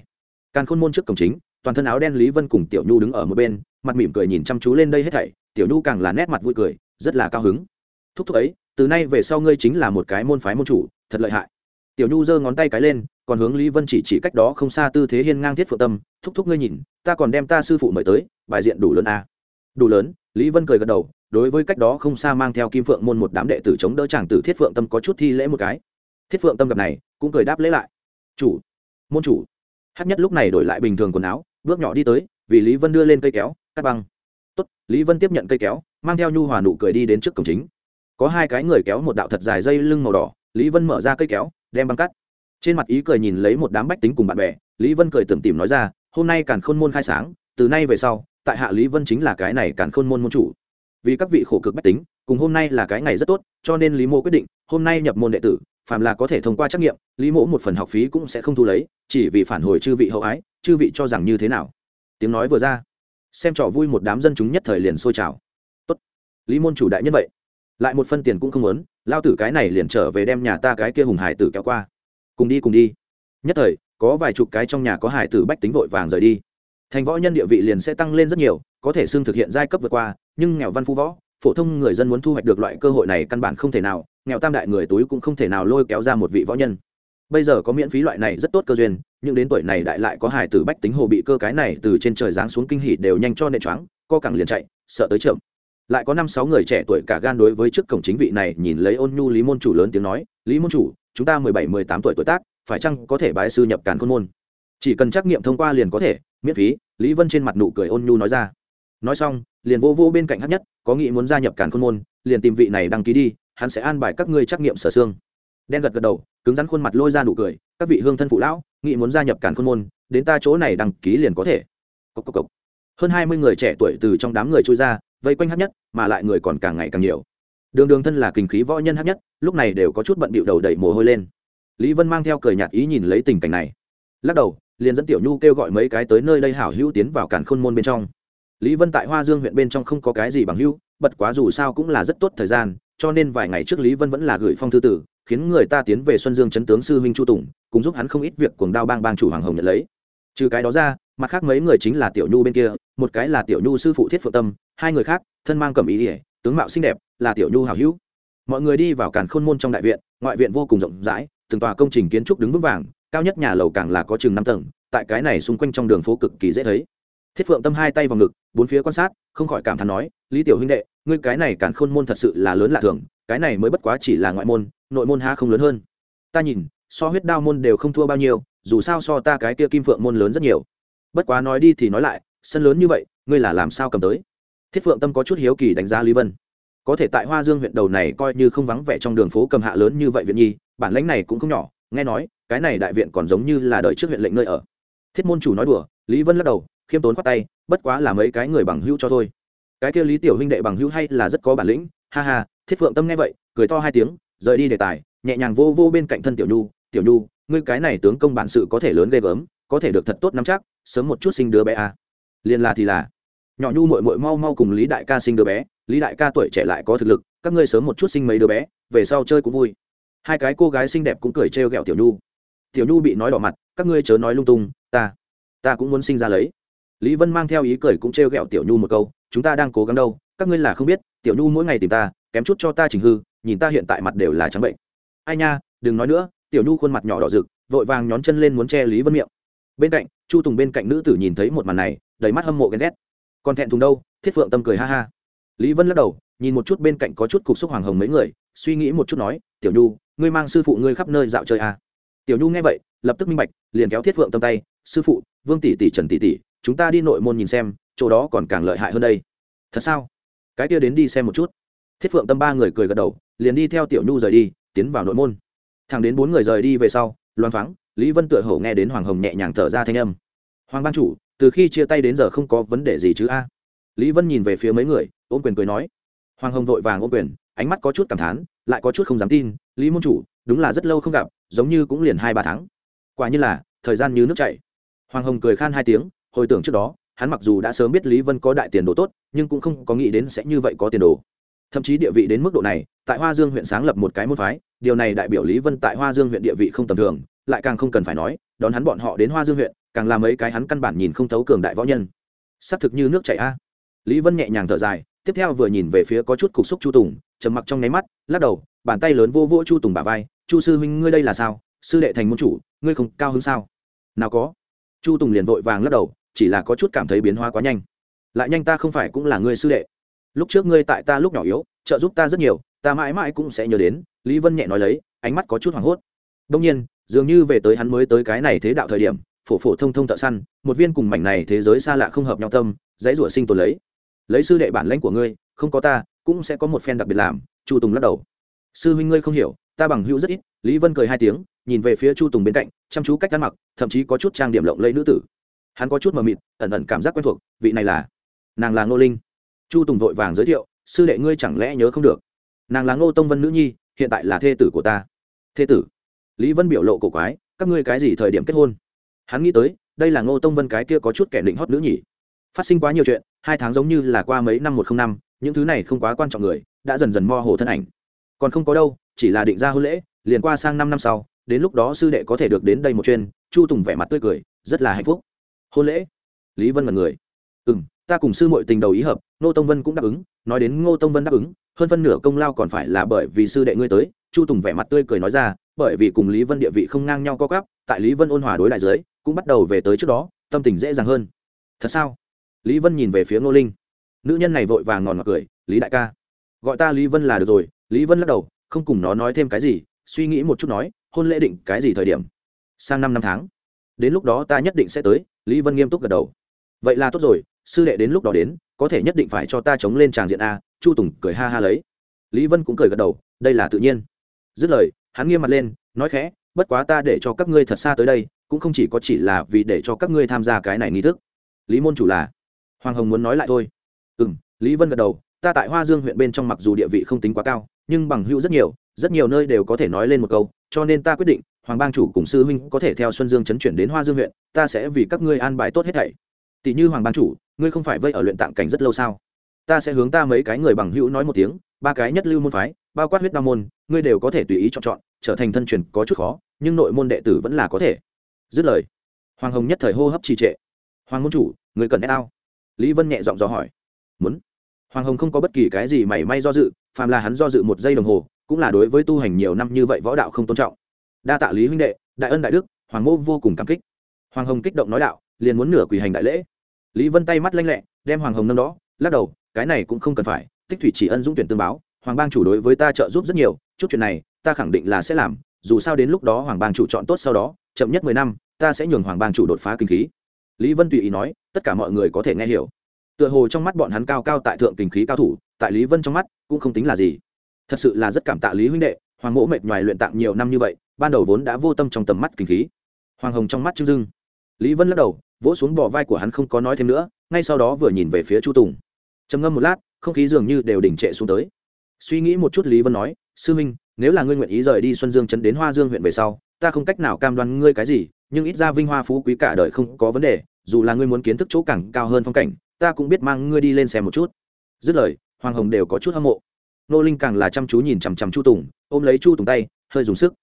Càn khôn môn trước cổng chính, toàn thân áo đen lý vân cùng tiểu nhu đứng ở một bên, mặt mỉm cười nhìn chăm chú lên đây hết thảy tiểu nhu càng là nét mặt vui cười, rất là cao hứng. Thúc thúc ấy, từ nay về sau ngươi chính là một cái môn phái môn chủ, thật lợi hại. Tiểu nhu giơ ngón tay cái lên, còn hướng lý vân chỉ chỉ cách đó không xa tư thế hiên ngang thiết phượng tâm, thúc thúc ngươi nhìn, ta còn đem ta sư phụ mời tới, bài diện đủ lớn à. đủ lớn, lý vân cười gật đầu, đối với cách đó không xa mang theo kim phượng môn một đám đệ tử chống đỡ chàng tử thiết phượng tâm có chút thi lễ một cái. Thiết phượng tâm gặp này, cũng cười đáp lễ lại. Chủ, môn chủ. Hát nhất lúc này đổi lại bình thường quần áo, bước nhỏ đi tới, vì lý vân đưa lên cây kéo, cắt băng tốt, lý vân tiếp nhận cây kéo, mang theo nhu hòa nụ cười đi đến trước cổng chính. Có hai cái người kéo một đạo thật dài dây lưng màu đỏ, lý vân mở ra cây kéo, đem băng cắt. Trên mặt ý cười nhìn lấy một đám bách tính cùng bạn bè, lý vân cười tưởng tìm nói ra, hôm nay càn khôn môn khai sáng, từ nay về sau, tại hạ lý vân chính là cái này càn khôn môn môn chủ. Vì các vị khổ cực bách tính, cùng hôm nay là cái ngày rất tốt, cho nên lý mô quyết định, hôm nay nhập môn đệ tử, phàm là có thể thông qua trắc nghiệm, lý mỗ một phần học phí cũng sẽ không thu lấy, chỉ vì phản hồi chư vị hậu ái, chư vị cho rằng như thế nào. Tiếng nói vừa ra xem trò vui một đám dân chúng nhất thời liền sôi trào. Tốt. Lý môn chủ đại nhân vậy. Lại một phân tiền cũng không muốn, lao tử cái này liền trở về đem nhà ta cái kia hùng hải tử kéo qua. Cùng đi cùng đi. Nhất thời, có vài chục cái trong nhà có hải tử bách tính vội vàng rời đi. Thành võ nhân địa vị liền sẽ tăng lên rất nhiều, có thể xưng thực hiện giai cấp vượt qua, nhưng nghèo văn phú võ, phổ thông người dân muốn thu hoạch được loại cơ hội này căn bản không thể nào, nghèo tam đại người túi cũng không thể nào lôi kéo ra một vị võ nhân bây giờ có miễn phí loại này rất tốt cơ duyên, nhưng đến tuổi này đại lại có hải tử bách tính hồ bị cơ cái này từ trên trời giáng xuống kinh hỉ đều nhanh cho nệ choáng, co cẳng liền chạy, sợ tới chậm. Lại có năm sáu người trẻ tuổi cả gan đối với trước cổng chính vị này nhìn lấy ôn nhu lý môn chủ lớn tiếng nói, lý môn chủ, chúng ta mười bảy, mười tám tuổi tuổi tác, phải chăng có thể bái sư nhập càn khôn môn? Chỉ cần trắc nghiệm thông qua liền có thể, miễn phí, lý vân trên mặt nụ cười ôn nhu nói ra. Nói xong, liền vô vô bên cạnh hát nhất, có nghĩ muốn gia nhập càn khôn môn, liền tìm vị này đăng ký đi, hắn sẽ an bài các ngươi trắc nghiệm sở xương. Đen gật gật đầu cứng rắn khuôn mặt lôi ra nụ cười, các vị hương thân phụ lão, nghị muốn gia nhập càn khôn môn, đến ta chỗ này đăng ký liền có thể. Cốc cốc cốc. hơn hai mươi người trẻ tuổi từ trong đám người trôi ra, vây quanh hát nhất, mà lại người còn càng ngày càng nhiều. Đường đường thân là kinh khí võ nhân hát nhất, lúc này đều có chút bận bịu đầu đẩy mồ hôi lên. Lý vân mang theo cười nhạt ý nhìn lấy tình cảnh này. Lắc đầu, liền dẫn tiểu nhu kêu gọi mấy cái tới nơi đây hảo hữu tiến vào cản khôn môn bên trong. Lý vân tại hoa dương huyện bên trong không có cái gì bằng hữu bật quá dù sao cũng là rất tốt thời gian, cho nên vài ngày trước lý vân vẫn là gửi phong thư tử khiến người ta tiến về xuân dương chấn tướng sư huynh chu tùng, cùng giúp hắn không ít việc cuồng đao bang bang chủ hoàng hồng nhận lấy. Trừ cái đó ra, mặt khác mấy người chính là tiểu nhu bên kia, một cái là tiểu nhu sư phụ thiết phượng tâm, hai người khác, thân mang cầm ý ỉa, tướng mạo xinh đẹp, là tiểu nhu hảo hữu. Mọi người đi vào càn khôn môn trong đại viện, ngoại viện vô cùng rộng rãi, từng tòa công trình kiến trúc đứng vững vàng, cao nhất nhà lầu càng là có chừng năm tầng, tại cái này xung quanh trong đường phố cực kỳ dễ thấy. Thiết phượng tâm hai tay vào ngực, bốn phía quan sát, không khỏi cảm thán nói, lý tiểu huynh đệ, ngươi cái này càn khôn môn thật sự là lớn lạ thường cái này mới bất quá chỉ là ngoại môn, nội môn ha không lớn hơn. Ta nhìn, so huyết đao môn đều không thua bao nhiêu, dù sao so ta cái kia kim phượng môn lớn rất nhiều. Bất quá nói đi thì nói lại, sân lớn như vậy, ngươi là làm sao cầm tới? Thiết phượng tâm có chút hiếu kỳ đánh giá lý vân. Có thể tại hoa dương huyện đầu này coi như không vắng vẻ trong đường phố cầm hạ lớn như vậy viện nhi, bản lãnh này cũng không nhỏ, nghe nói, cái này đại viện còn giống như là đợi trước huyện lệnh nơi ở. Thiết môn chủ nói đùa, lý vân lắc đầu, khiêm tốn khoát tay, bất quá là mấy cái người bằng hữu cho thôi. Cái kia lý tiểu huynh đệ bằng hữu hay là rất có bản lĩnh, ha ha thiết phượng tâm nghe vậy, cười to hai tiếng, rời đi đề tài, nhẹ nhàng vô vô bên cạnh thân tiểu nhu tiểu nhu, ngươi cái này tướng công bản sự có thể lớn ghê gớm, có thể được thật tốt nắm chắc, sớm một chút sinh đứa bé à. liền là thì là. Nhỏ nhu mội mội mau mau cùng lý đại ca sinh đứa bé, lý đại ca tuổi trẻ lại có thực lực, các ngươi sớm một chút sinh mấy đứa bé, về sau chơi cũng vui. Hai cái cô gái xinh đẹp cũng cười trêu ghẹo tiểu nhu. Tiểu nhu bị nói đỏ mặt, các ngươi chớ nói lung tung, ta ta cũng muốn sinh ra lấy. Lý vân mang theo ý cười cũng trêu ghẹo tiểu nhu một câu, chúng ta đang cố gắng đâu, các ngươi là không biết, tiểu nhu mỗi ngày tìm ta kém chút cho ta chỉnh hư, nhìn ta hiện tại mặt đều là trắng bệnh. Ai nha, đừng nói nữa, tiểu nhu khuôn mặt nhỏ đỏ rực, vội vàng nhón chân lên muốn che lý vân miệng. Bên cạnh, chu tùng bên cạnh nữ tử nhìn thấy một màn này, đầy mắt hâm mộ ghen ghét. Còn thẹn thùng đâu, thiết phượng tâm cười ha ha. Lý vân lắc đầu, nhìn một chút bên cạnh có chút cục xúc hoàng hồng mấy người, suy nghĩ một chút nói, tiểu nhu, ngươi mang sư phụ ngươi khắp nơi dạo chơi à. tiểu nhu nghe vậy, lập tức minh bạch, liền kéo thiết phượng tâm tay, sư phụ, vương tỷ tỷ trần tỷ tỷ, chúng ta đi nội môn nhìn xem, chỗ đó còn càng lợi hại hơn đây. Thật sao? Cái kia đến đi xem một chút thiết phượng tâm ba người cười gật đầu, liền đi theo tiểu nhu rời đi, tiến vào nội môn. Thẳng đến bốn người rời đi về sau loan thoáng, lý vân tựa hổ nghe đến hoàng hồng nhẹ nhàng thở ra thanh âm. Hoàng ban chủ, từ khi chia tay đến giờ không có vấn đề gì chứ a? Lý vân nhìn về phía mấy người, ôm quyền cười nói. Hoàng hồng vội vàng ôm quyền, ánh mắt có chút cảm thán, lại có chút không dám tin, lý môn chủ, đúng là rất lâu không gặp, giống như cũng liền hai ba tháng. Quả như là, thời gian như nước chảy. Hoàng hồng cười khan hai tiếng, hồi tưởng trước đó, hắn mặc dù đã sớm biết lý vân có đại tiền đồ tốt, nhưng cũng không có nghĩ đến sẽ như vậy có tiền đồ thậm chí địa vị đến mức độ này, tại hoa dương huyện sáng lập một cái môn phái, điều này đại biểu lý vân tại hoa dương huyện địa vị không tầm thường, lại càng không cần phải nói, đón hắn bọn họ đến hoa dương huyện, càng làm mấy cái hắn căn bản nhìn không thấu cường đại võ nhân. Xác thực như nước chảy a. Lý vân nhẹ nhàng thở dài, tiếp theo vừa nhìn về phía có chút cục xúc chu tùng, trầm mặc trong nháy mắt, lắc đầu, bàn tay lớn vô vỗ chu tùng bả vai, chu sư huynh ngươi đây là sao? Sư đệ thành môn chủ, ngươi không cao hứng sao? Nào có. Chu tùng liền vội vàng lắc đầu, chỉ là có chút cảm thấy biến hóa quá nhanh. Lại nhanh ta không phải cũng là ngươi sư đệ lúc trước ngươi tại ta lúc nhỏ yếu, trợ giúp ta rất nhiều, ta mãi mãi cũng sẽ nhớ đến. Lý vân nhẹ nói lấy, ánh mắt có chút hoảng hốt. Đông nhiên, dường như về tới hắn mới tới cái này thế đạo thời điểm, phổ phổ thông thông thợ săn, một viên cùng mảnh này thế giới xa lạ không hợp nhau tâm, dãy rủa sinh tồn lấy. Lấy sư đệ bản lãnh của ngươi, không có ta, cũng sẽ có một phen đặc biệt làm, chu tùng lắc đầu. Sư huynh ngươi không hiểu, ta bằng hữu rất ít. Lý vân cười hai tiếng, nhìn về phía chu tùng bên cạnh, chăm chú cách ăn mặc, thậm chí có chút trang điểm lộng lẫy nữ tử. Hắn có chút mờ mịt, ẩn ẩn cảm giác quen thuộc, vị này là, nàng là ngô linh chu tùng vội vàng giới thiệu, sư đệ ngươi chẳng lẽ nhớ không được? Nàng là ngô tông vân nữ nhi, hiện tại là thê tử của ta. Thê tử? Lý vân biểu lộ cổ quái, các ngươi cái gì thời điểm kết hôn? Hắn nghĩ tới, đây là ngô tông vân cái kia có chút kẻ định hót nữ nhỉ. Phát sinh quá nhiều chuyện, hai tháng giống như là qua mấy năm một không năm, những thứ này không quá quan trọng người, đã dần dần mo hồ thân ảnh. Còn không có đâu, chỉ là định ra hôn lễ, liền qua sang năm năm sau, đến lúc đó sư đệ có thể được đến đây một chuyên, chu tùng vẻ mặt tươi cười, rất là hạnh phúc. Hôn lễ? Lý vân mật người ta cùng sư muội tình đầu ý hợp, ngô tông vân cũng đáp ứng, nói đến ngô tông vân đáp ứng, hơn phân nửa công lao còn phải là bởi vì sư đệ ngươi tới, chu tùng vẻ mặt tươi cười nói ra, bởi vì cùng lý vân địa vị không ngang nhau co cắp tại lý vân ôn hòa đối đại giới cũng bắt đầu về tới trước đó, tâm tình dễ dàng hơn. Thật sao? Lý vân nhìn về phía ngô linh. Nữ nhân này vội vàng ngòn ngọt cười, lý đại ca, gọi ta lý vân là được rồi. Lý vân lắc đầu, không cùng nó nói thêm cái gì, suy nghĩ một chút nói, hôn lễ định cái gì thời điểm? Sang năm năm tháng. Đến lúc đó ta nhất định sẽ tới. Lý vân nghiêm túc gật đầu. Vậy là tốt rồi sư đệ đến lúc đó đến, có thể nhất định phải cho ta chống lên tràng diện a, chu tùng cười ha ha lấy. Lý vân cũng cười gật đầu, đây là tự nhiên. Dứt lời, hắn nghiêm mặt lên, nói khẽ, bất quá ta để cho các ngươi thật xa tới đây, cũng không chỉ có chỉ là vì để cho các ngươi tham gia cái này nghi thức. Lý môn chủ là? Hoàng hồng muốn nói lại thôi. Ừ m lý vân gật đầu, ta tại hoa dương huyện bên trong mặc dù địa vị không tính quá cao, nhưng bằng hữu rất nhiều rất nhiều nơi đều có thể nói lên một câu, cho nên ta quyết định, hoàng bang chủ cùng sư huynh có thể theo xuân dương chấn chuyển đến hoa dương huyện, ta sẽ vì các ngươi an bài tốt hết thảy tỷ như hoàng Ban chủ, ngươi không phải vây ở luyện tạng cảnh rất lâu sao? Ta sẽ hướng ta mấy cái người bằng hữu nói một tiếng, ba cái nhất lưu môn phái, bao quát huyết đa môn, ngươi đều có thể tùy ý chọn chọn, trở thành thân truyền có chút khó, nhưng nội môn đệ tử vẫn là có thể. Dứt lời, hoàng hồng nhất thời hô hấp trì trệ. Hoàng môn chủ người cần ép ao. Lý vân nhẹ giọng dò hỏi. Muốn. Hoàng hồng không có bất kỳ cái gì mảy may do dự, phàm là hắn do dự một giây đồng hồ, cũng là đối với tu hành nhiều năm như vậy võ đạo không tôn trọng. Đa tạ lý huynh đệ, đại ân đại đức, hoàng mô vô cùng cảm kích. Hoàng hồng kích động nói đạo liền muốn nửa quỳ hành đại lễ. Lý vân tay mắt lanh lẹ, đem hoàng hồng nâng đó, lắc đầu, cái này cũng không cần phải, tích thủy chỉ ân dũng tuyển tương báo, hoàng bang chủ đối với ta trợ giúp rất nhiều, chút chuyện này, ta khẳng định là sẽ làm, dù sao đến lúc đó hoàng bang chủ chọn tốt sau đó, chậm nhất mười năm, ta sẽ nhường hoàng bang chủ đột phá kinh khí. Lý vân tùy ý nói, tất cả mọi người có thể nghe hiểu. Tựa hồ trong mắt bọn hắn cao cao tại thượng kinh khí cao thủ, tại lý vân trong mắt, cũng không tính là gì. Thật sự là rất cảm tạ lý huynh đệ, hoàng mỗ mệt ngoài luyện tạng nhiều năm như vậy, ban đầu vốn đã vô tâm trong tầm mắt kinh khí. Hoàng hồng trong mắt chưng dưng. Lý vân lắc đầu vỗ xuống bỏ vai của hắn không có nói thêm nữa, ngay sau đó vừa nhìn về phía chu tùng. Trầm ngâm một lát, không khí dường như đều đỉnh trệ xuống tới. Suy nghĩ một chút lý vân nói, sư minh, nếu là ngươi nguyện ý rời đi xuân dương chấn đến hoa dương huyện về sau, ta không cách nào cam đoan ngươi cái gì, nhưng ít ra vinh hoa phú quý cả đời không có vấn đề, dù là ngươi muốn kiến thức chỗ càng cao hơn phong cảnh, ta cũng biết mang ngươi đi lên xem một chút. Dứt lời, hoàng hồng đều có chút hâm mộ. Nô linh càng là chăm chú nhìn chằm chằm chu tùng, ôm lấy chu tùng tay, hơi dùng sức.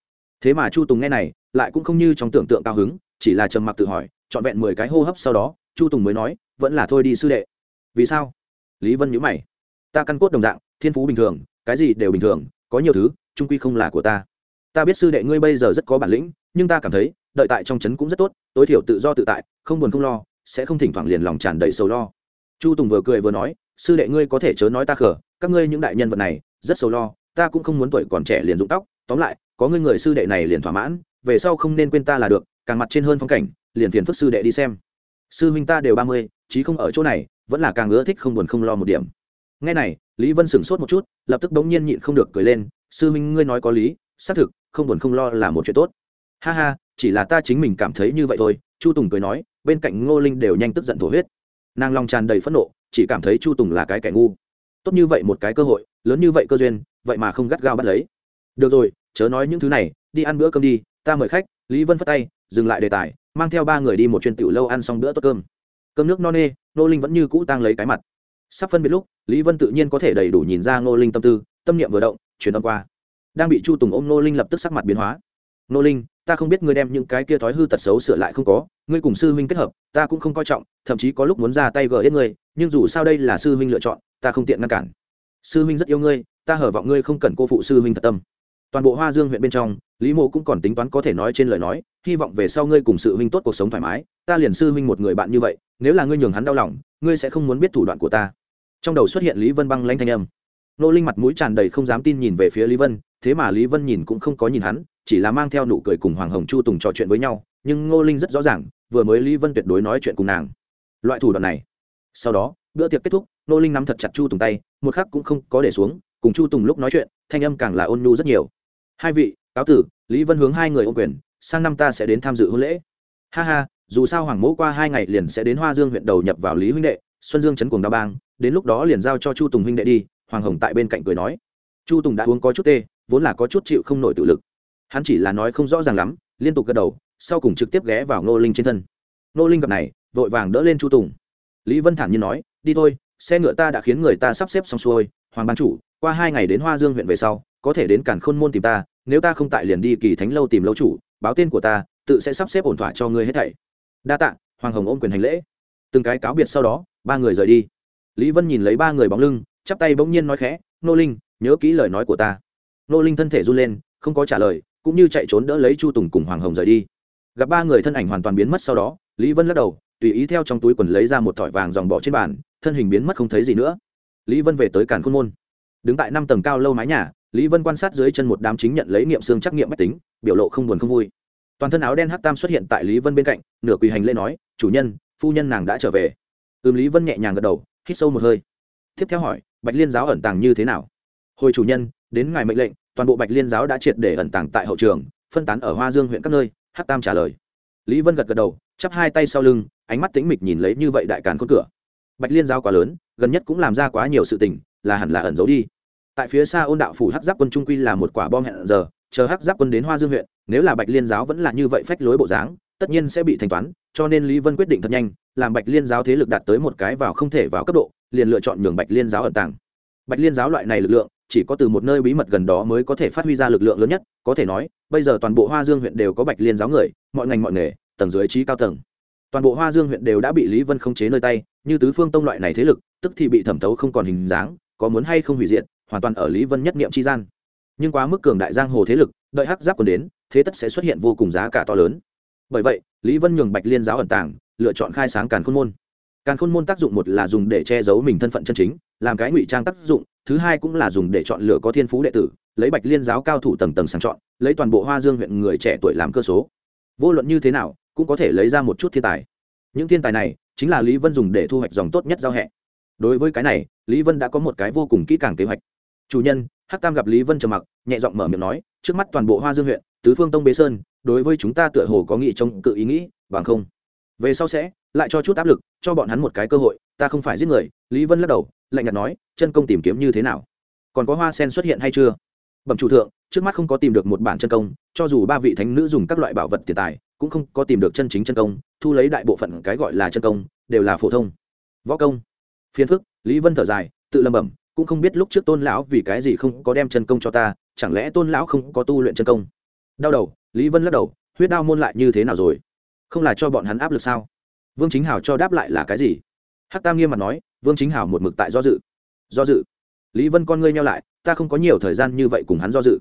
Thế mà chu tùng nghe này, lại cũng không như trong tưởng tượng cao hứng, chỉ là trầm mặc tự hỏi trọn vẹn mười cái hô hấp sau đó, chu tùng mới nói, vẫn là thôi đi sư đệ. Vì sao? Lý vân nhữ mày. Ta căn cốt đồng dạng, thiên phú bình thường, cái gì đều bình thường, có nhiều thứ, trung quy không là của ta. Ta biết sư đệ ngươi bây giờ rất có bản lĩnh, nhưng ta cảm thấy, đợi tại trong trấn cũng rất tốt, tối thiểu tự do tự tại, không buồn không lo, sẽ không thỉnh thoảng liền lòng tràn đầy sầu lo. Chu tùng vừa cười vừa nói, sư đệ ngươi có thể chớ nói ta khở các ngươi những đại nhân vật này, rất sầu lo, ta cũng không muốn tuổi còn trẻ liền rụng tóc, tóm lại, có ngươi người sư đệ này liền thỏa mãn, về sau không nên quên ta là được càng mặt trên hơn phong cảnh, liền phiền phức sư đệ đi xem. Sư huynh ta đều ba mươi, chí không ở chỗ này, vẫn là càng ưa thích không buồn không lo một điểm. Ngay này, lý vân sửng sốt một chút, lập tức bỗng nhiên nhịn không được cười lên, sư huynh ngươi nói có lý, xác thực, không buồn không lo là một chuyện tốt. Ha ha, chỉ là ta chính mình cảm thấy như vậy thôi, chu tùng cười nói, bên cạnh ngô linh đều nhanh tức giận thổ huyết. Nàng lòng tràn đầy phẫn nộ, chỉ cảm thấy chu tùng là cái kẻ ngu. Tốt như vậy một cái cơ hội, lớn như vậy cơ duyên, vậy mà không gắt gao bắt lấy. Được rồi, chớ nói những thứ này, đi ăn bữa cơm đi, ta mời khách. Lý vân phất tay dừng lại đề tài, mang theo ba người đi một chuyên tiểu lâu ăn xong bữa tốt cơm. Cơm nước no nê nô linh vẫn như cũ tăng lấy cái mặt. Sắp phân biệt lúc, lý vân tự nhiên có thể đầy đủ nhìn ra Nô linh tâm tư, tâm niệm vừa động chuyển tâm qua. Đang bị chu tùng ôm Nô linh lập tức sắc mặt biến hóa. Nô linh, ta không biết ngươi đem những cái kia thói hư tật xấu sửa lại không có, ngươi cùng sư huynh kết hợp, ta cũng không coi trọng, thậm chí có lúc muốn ra tay gỡ hết ngươi, nhưng dù sao đây là sư huynh lựa chọn, ta không tiện ngăn cản. Sư huynh rất yêu ngươi, ta hở vọng ngươi không cần cô phụ sư huynh thật tâm toàn bộ hoa dương huyện bên trong, lý mộ cũng còn tính toán có thể nói trên lời nói, hy vọng về sau ngươi cùng sự huynh tốt cuộc sống thoải mái, ta liền sư huynh một người bạn như vậy, nếu là ngươi nhường hắn đau lòng, ngươi sẽ không muốn biết thủ đoạn của ta. Trong đầu xuất hiện lý vân băng lanh thanh âm. Nô linh mặt mũi tràn đầy không dám tin nhìn về phía lý vân, thế mà lý vân nhìn cũng không có nhìn hắn, chỉ là mang theo nụ cười cùng hoàng hồng chu tùng trò chuyện với nhau, nhưng ngô linh rất rõ ràng, vừa mới lý vân tuyệt đối nói chuyện cùng nàng. Loại thủ đoạn này. Sau đó, bữa tiệc kết thúc, nô linh nắm thật chặt chu tùng tay, một khắc cũng không có để xuống, cùng chu tùng lúc nói chuyện, thanh âm càng là ôn nhu rất nhiều hai vị, cáo tử, lý vân hướng hai người ô quyền, sang năm ta sẽ đến tham dự hôn lễ. Ha ha, dù sao hoàng mẫu qua hai ngày liền sẽ đến hoa dương huyện đầu nhập vào lý huynh đệ, xuân dương chấn cuồng đa bang, đến lúc đó liền giao cho chu tùng huynh đệ đi, hoàng hồng tại bên cạnh cười nói. Chu tùng đã uống có chút tê, vốn là có chút chịu không nổi tự lực. Hắn chỉ là nói không rõ ràng lắm, liên tục gật đầu, sau cùng trực tiếp ghé vào nô linh trên thân. Nô linh gặp này, vội vàng đỡ lên chu tùng. Lý vân thản nhiên nói, đi thôi, xe ngựa ta đã khiến người ta sắp xếp xong xuôi, hoàng ban chủ, qua hai ngày đến hoa dương huyện về sau có thể đến cản khôn môn tìm ta, nếu ta không tại liền đi kỳ thánh lâu tìm lâu chủ, báo tên của ta, tự sẽ sắp xếp ổn thỏa cho ngươi hết thảy. Đa tạ, hoàng hồng ôm quyền hành lễ. Từng cái cáo biệt sau đó, ba người rời đi. Lý vân nhìn lấy ba người bóng lưng, chắp tay bỗng nhiên nói khẽ, nô linh, nhớ kỹ lời nói của ta. Nô linh thân thể run lên, không có trả lời, cũng như chạy trốn đỡ lấy chu tùng cùng hoàng hồng rời đi. Gặp ba người thân ảnh hoàn toàn biến mất sau đó, lý vân lắc đầu, tùy ý theo trong túi quần lấy ra một thỏi vàng dòng bỏ trên bàn, thân hình biến mất không thấy gì nữa. Lý vân về tới cản khôn môn đứng tại năm tầng cao lâu mái nhà, lý vân quan sát dưới chân một đám chính nhận lấy nghiệm xương trắc nghiệm mách tính, biểu lộ không buồn không vui. Toàn thân áo đen hắc tam xuất hiện tại lý vân bên cạnh, nửa quỳ hành lê nói, chủ nhân, phu nhân nàng đã trở về. Ừm, lý vân nhẹ nhàng gật đầu, hít sâu một hơi. Tiếp theo hỏi, bạch liên giáo ẩn tàng như thế nào? Hồi chủ nhân, đến ngài mệnh lệnh, toàn bộ bạch liên giáo đã triệt để ẩn tàng tại hậu trường, phân tán ở hoa dương huyện các nơi, hắc tam trả lời. Lý vân gật gật đầu, chắp hai tay sau lưng, ánh mắt tĩnh mịch nhìn lấy như vậy đại càn khôn cửa. Bạch liên giáo quá lớn, gần nhất cũng làm ra quá nhiều sự tình, là hẳn là ẩn giấu đi tại phía xa ôn đạo phủ hắc giáp quân trung quy là một quả bom hẹn giờ, chờ hắc giáp quân đến hoa dương huyện, nếu là bạch liên giáo vẫn là như vậy phách lối bộ dáng, tất nhiên sẽ bị thanh toán, cho nên lý vân quyết định thật nhanh, làm bạch liên giáo thế lực đạt tới một cái vào không thể vào cấp độ, liền lựa chọn nhường bạch liên giáo ẩn tàng. Bạch liên giáo loại này lực lượng, chỉ có từ một nơi bí mật gần đó mới có thể phát huy ra lực lượng lớn nhất, có thể nói, bây giờ toàn bộ hoa dương huyện đều có bạch liên giáo người, mọi ngành mọi nghề, tầng dưới trí cao tầng. Toàn bộ hoa dương huyện đều đã bị lý vân khống chế nơi tay, như tứ phương tông loại này thế lực, tức thì bị thẩm thấu không còn hình dáng, có muốn hay không hủy diệt hoàn toàn ở lý vân nhất niệm chi gian. Nhưng quá mức cường đại giang hồ thế lực, đợi hắc giáp còn đến, thế tất sẽ xuất hiện vô cùng giá cả to lớn. Bởi vậy, lý vân nhường bạch liên giáo ẩn tàng, lựa chọn khai sáng càn khôn môn. Càn khôn môn tác dụng một là dùng để che giấu mình thân phận chân chính, làm cái ngụy trang tác dụng, thứ hai cũng là dùng để chọn lựa có thiên phú đệ tử, lấy bạch liên giáo cao thủ tầng tầng sàng chọn, lấy toàn bộ hoa dương huyện người trẻ tuổi làm cơ số. Vô luận như thế nào, cũng có thể lấy ra một chút thiên tài. Những thiên tài này, chính là lý vân dùng để thu hoạch dòng tốt nhất giao hẹ. Đối với cái này, lý vân đã có một cái vô cùng kỹ càng kế hoạch chủ nhân hắc tam gặp lý vân trầm mặc nhẹ giọng mở miệng nói trước mắt toàn bộ hoa dương huyện tứ phương tông bế sơn đối với chúng ta tựa hồ có nghị chống, cự ý nghĩ bằng không. Về sau sẽ lại cho chút áp lực cho bọn hắn một cái cơ hội ta không phải giết người lý vân lắc đầu lạnh nhạt nói chân công tìm kiếm như thế nào? Còn có hoa sen xuất hiện hay chưa? Bẩm chủ thượng trước mắt không có tìm được một bản chân công cho dù ba vị thánh nữ dùng các loại bảo vật tiền tài cũng không có tìm được chân chính chân công thu lấy đại bộ phận cái gọi là chân công đều là phổ thông. Võ công. Phiền phức lý vân thở dài tự lầm bẩm cũng không biết lúc trước tôn lão vì cái gì không có đem chân công cho ta, chẳng lẽ tôn lão không có tu luyện chân công? Đau đầu, lý vân lắc đầu, huyết đao môn lại như thế nào rồi? Không là cho bọn hắn áp lực sao? Vương chính hào cho đáp lại là cái gì? Hắc tam nghiêm mặt nói, vương chính hào một mực tại do dự. Do dự? Lý vân con ngươi nhau lại, ta không có nhiều thời gian như vậy cùng hắn do dự.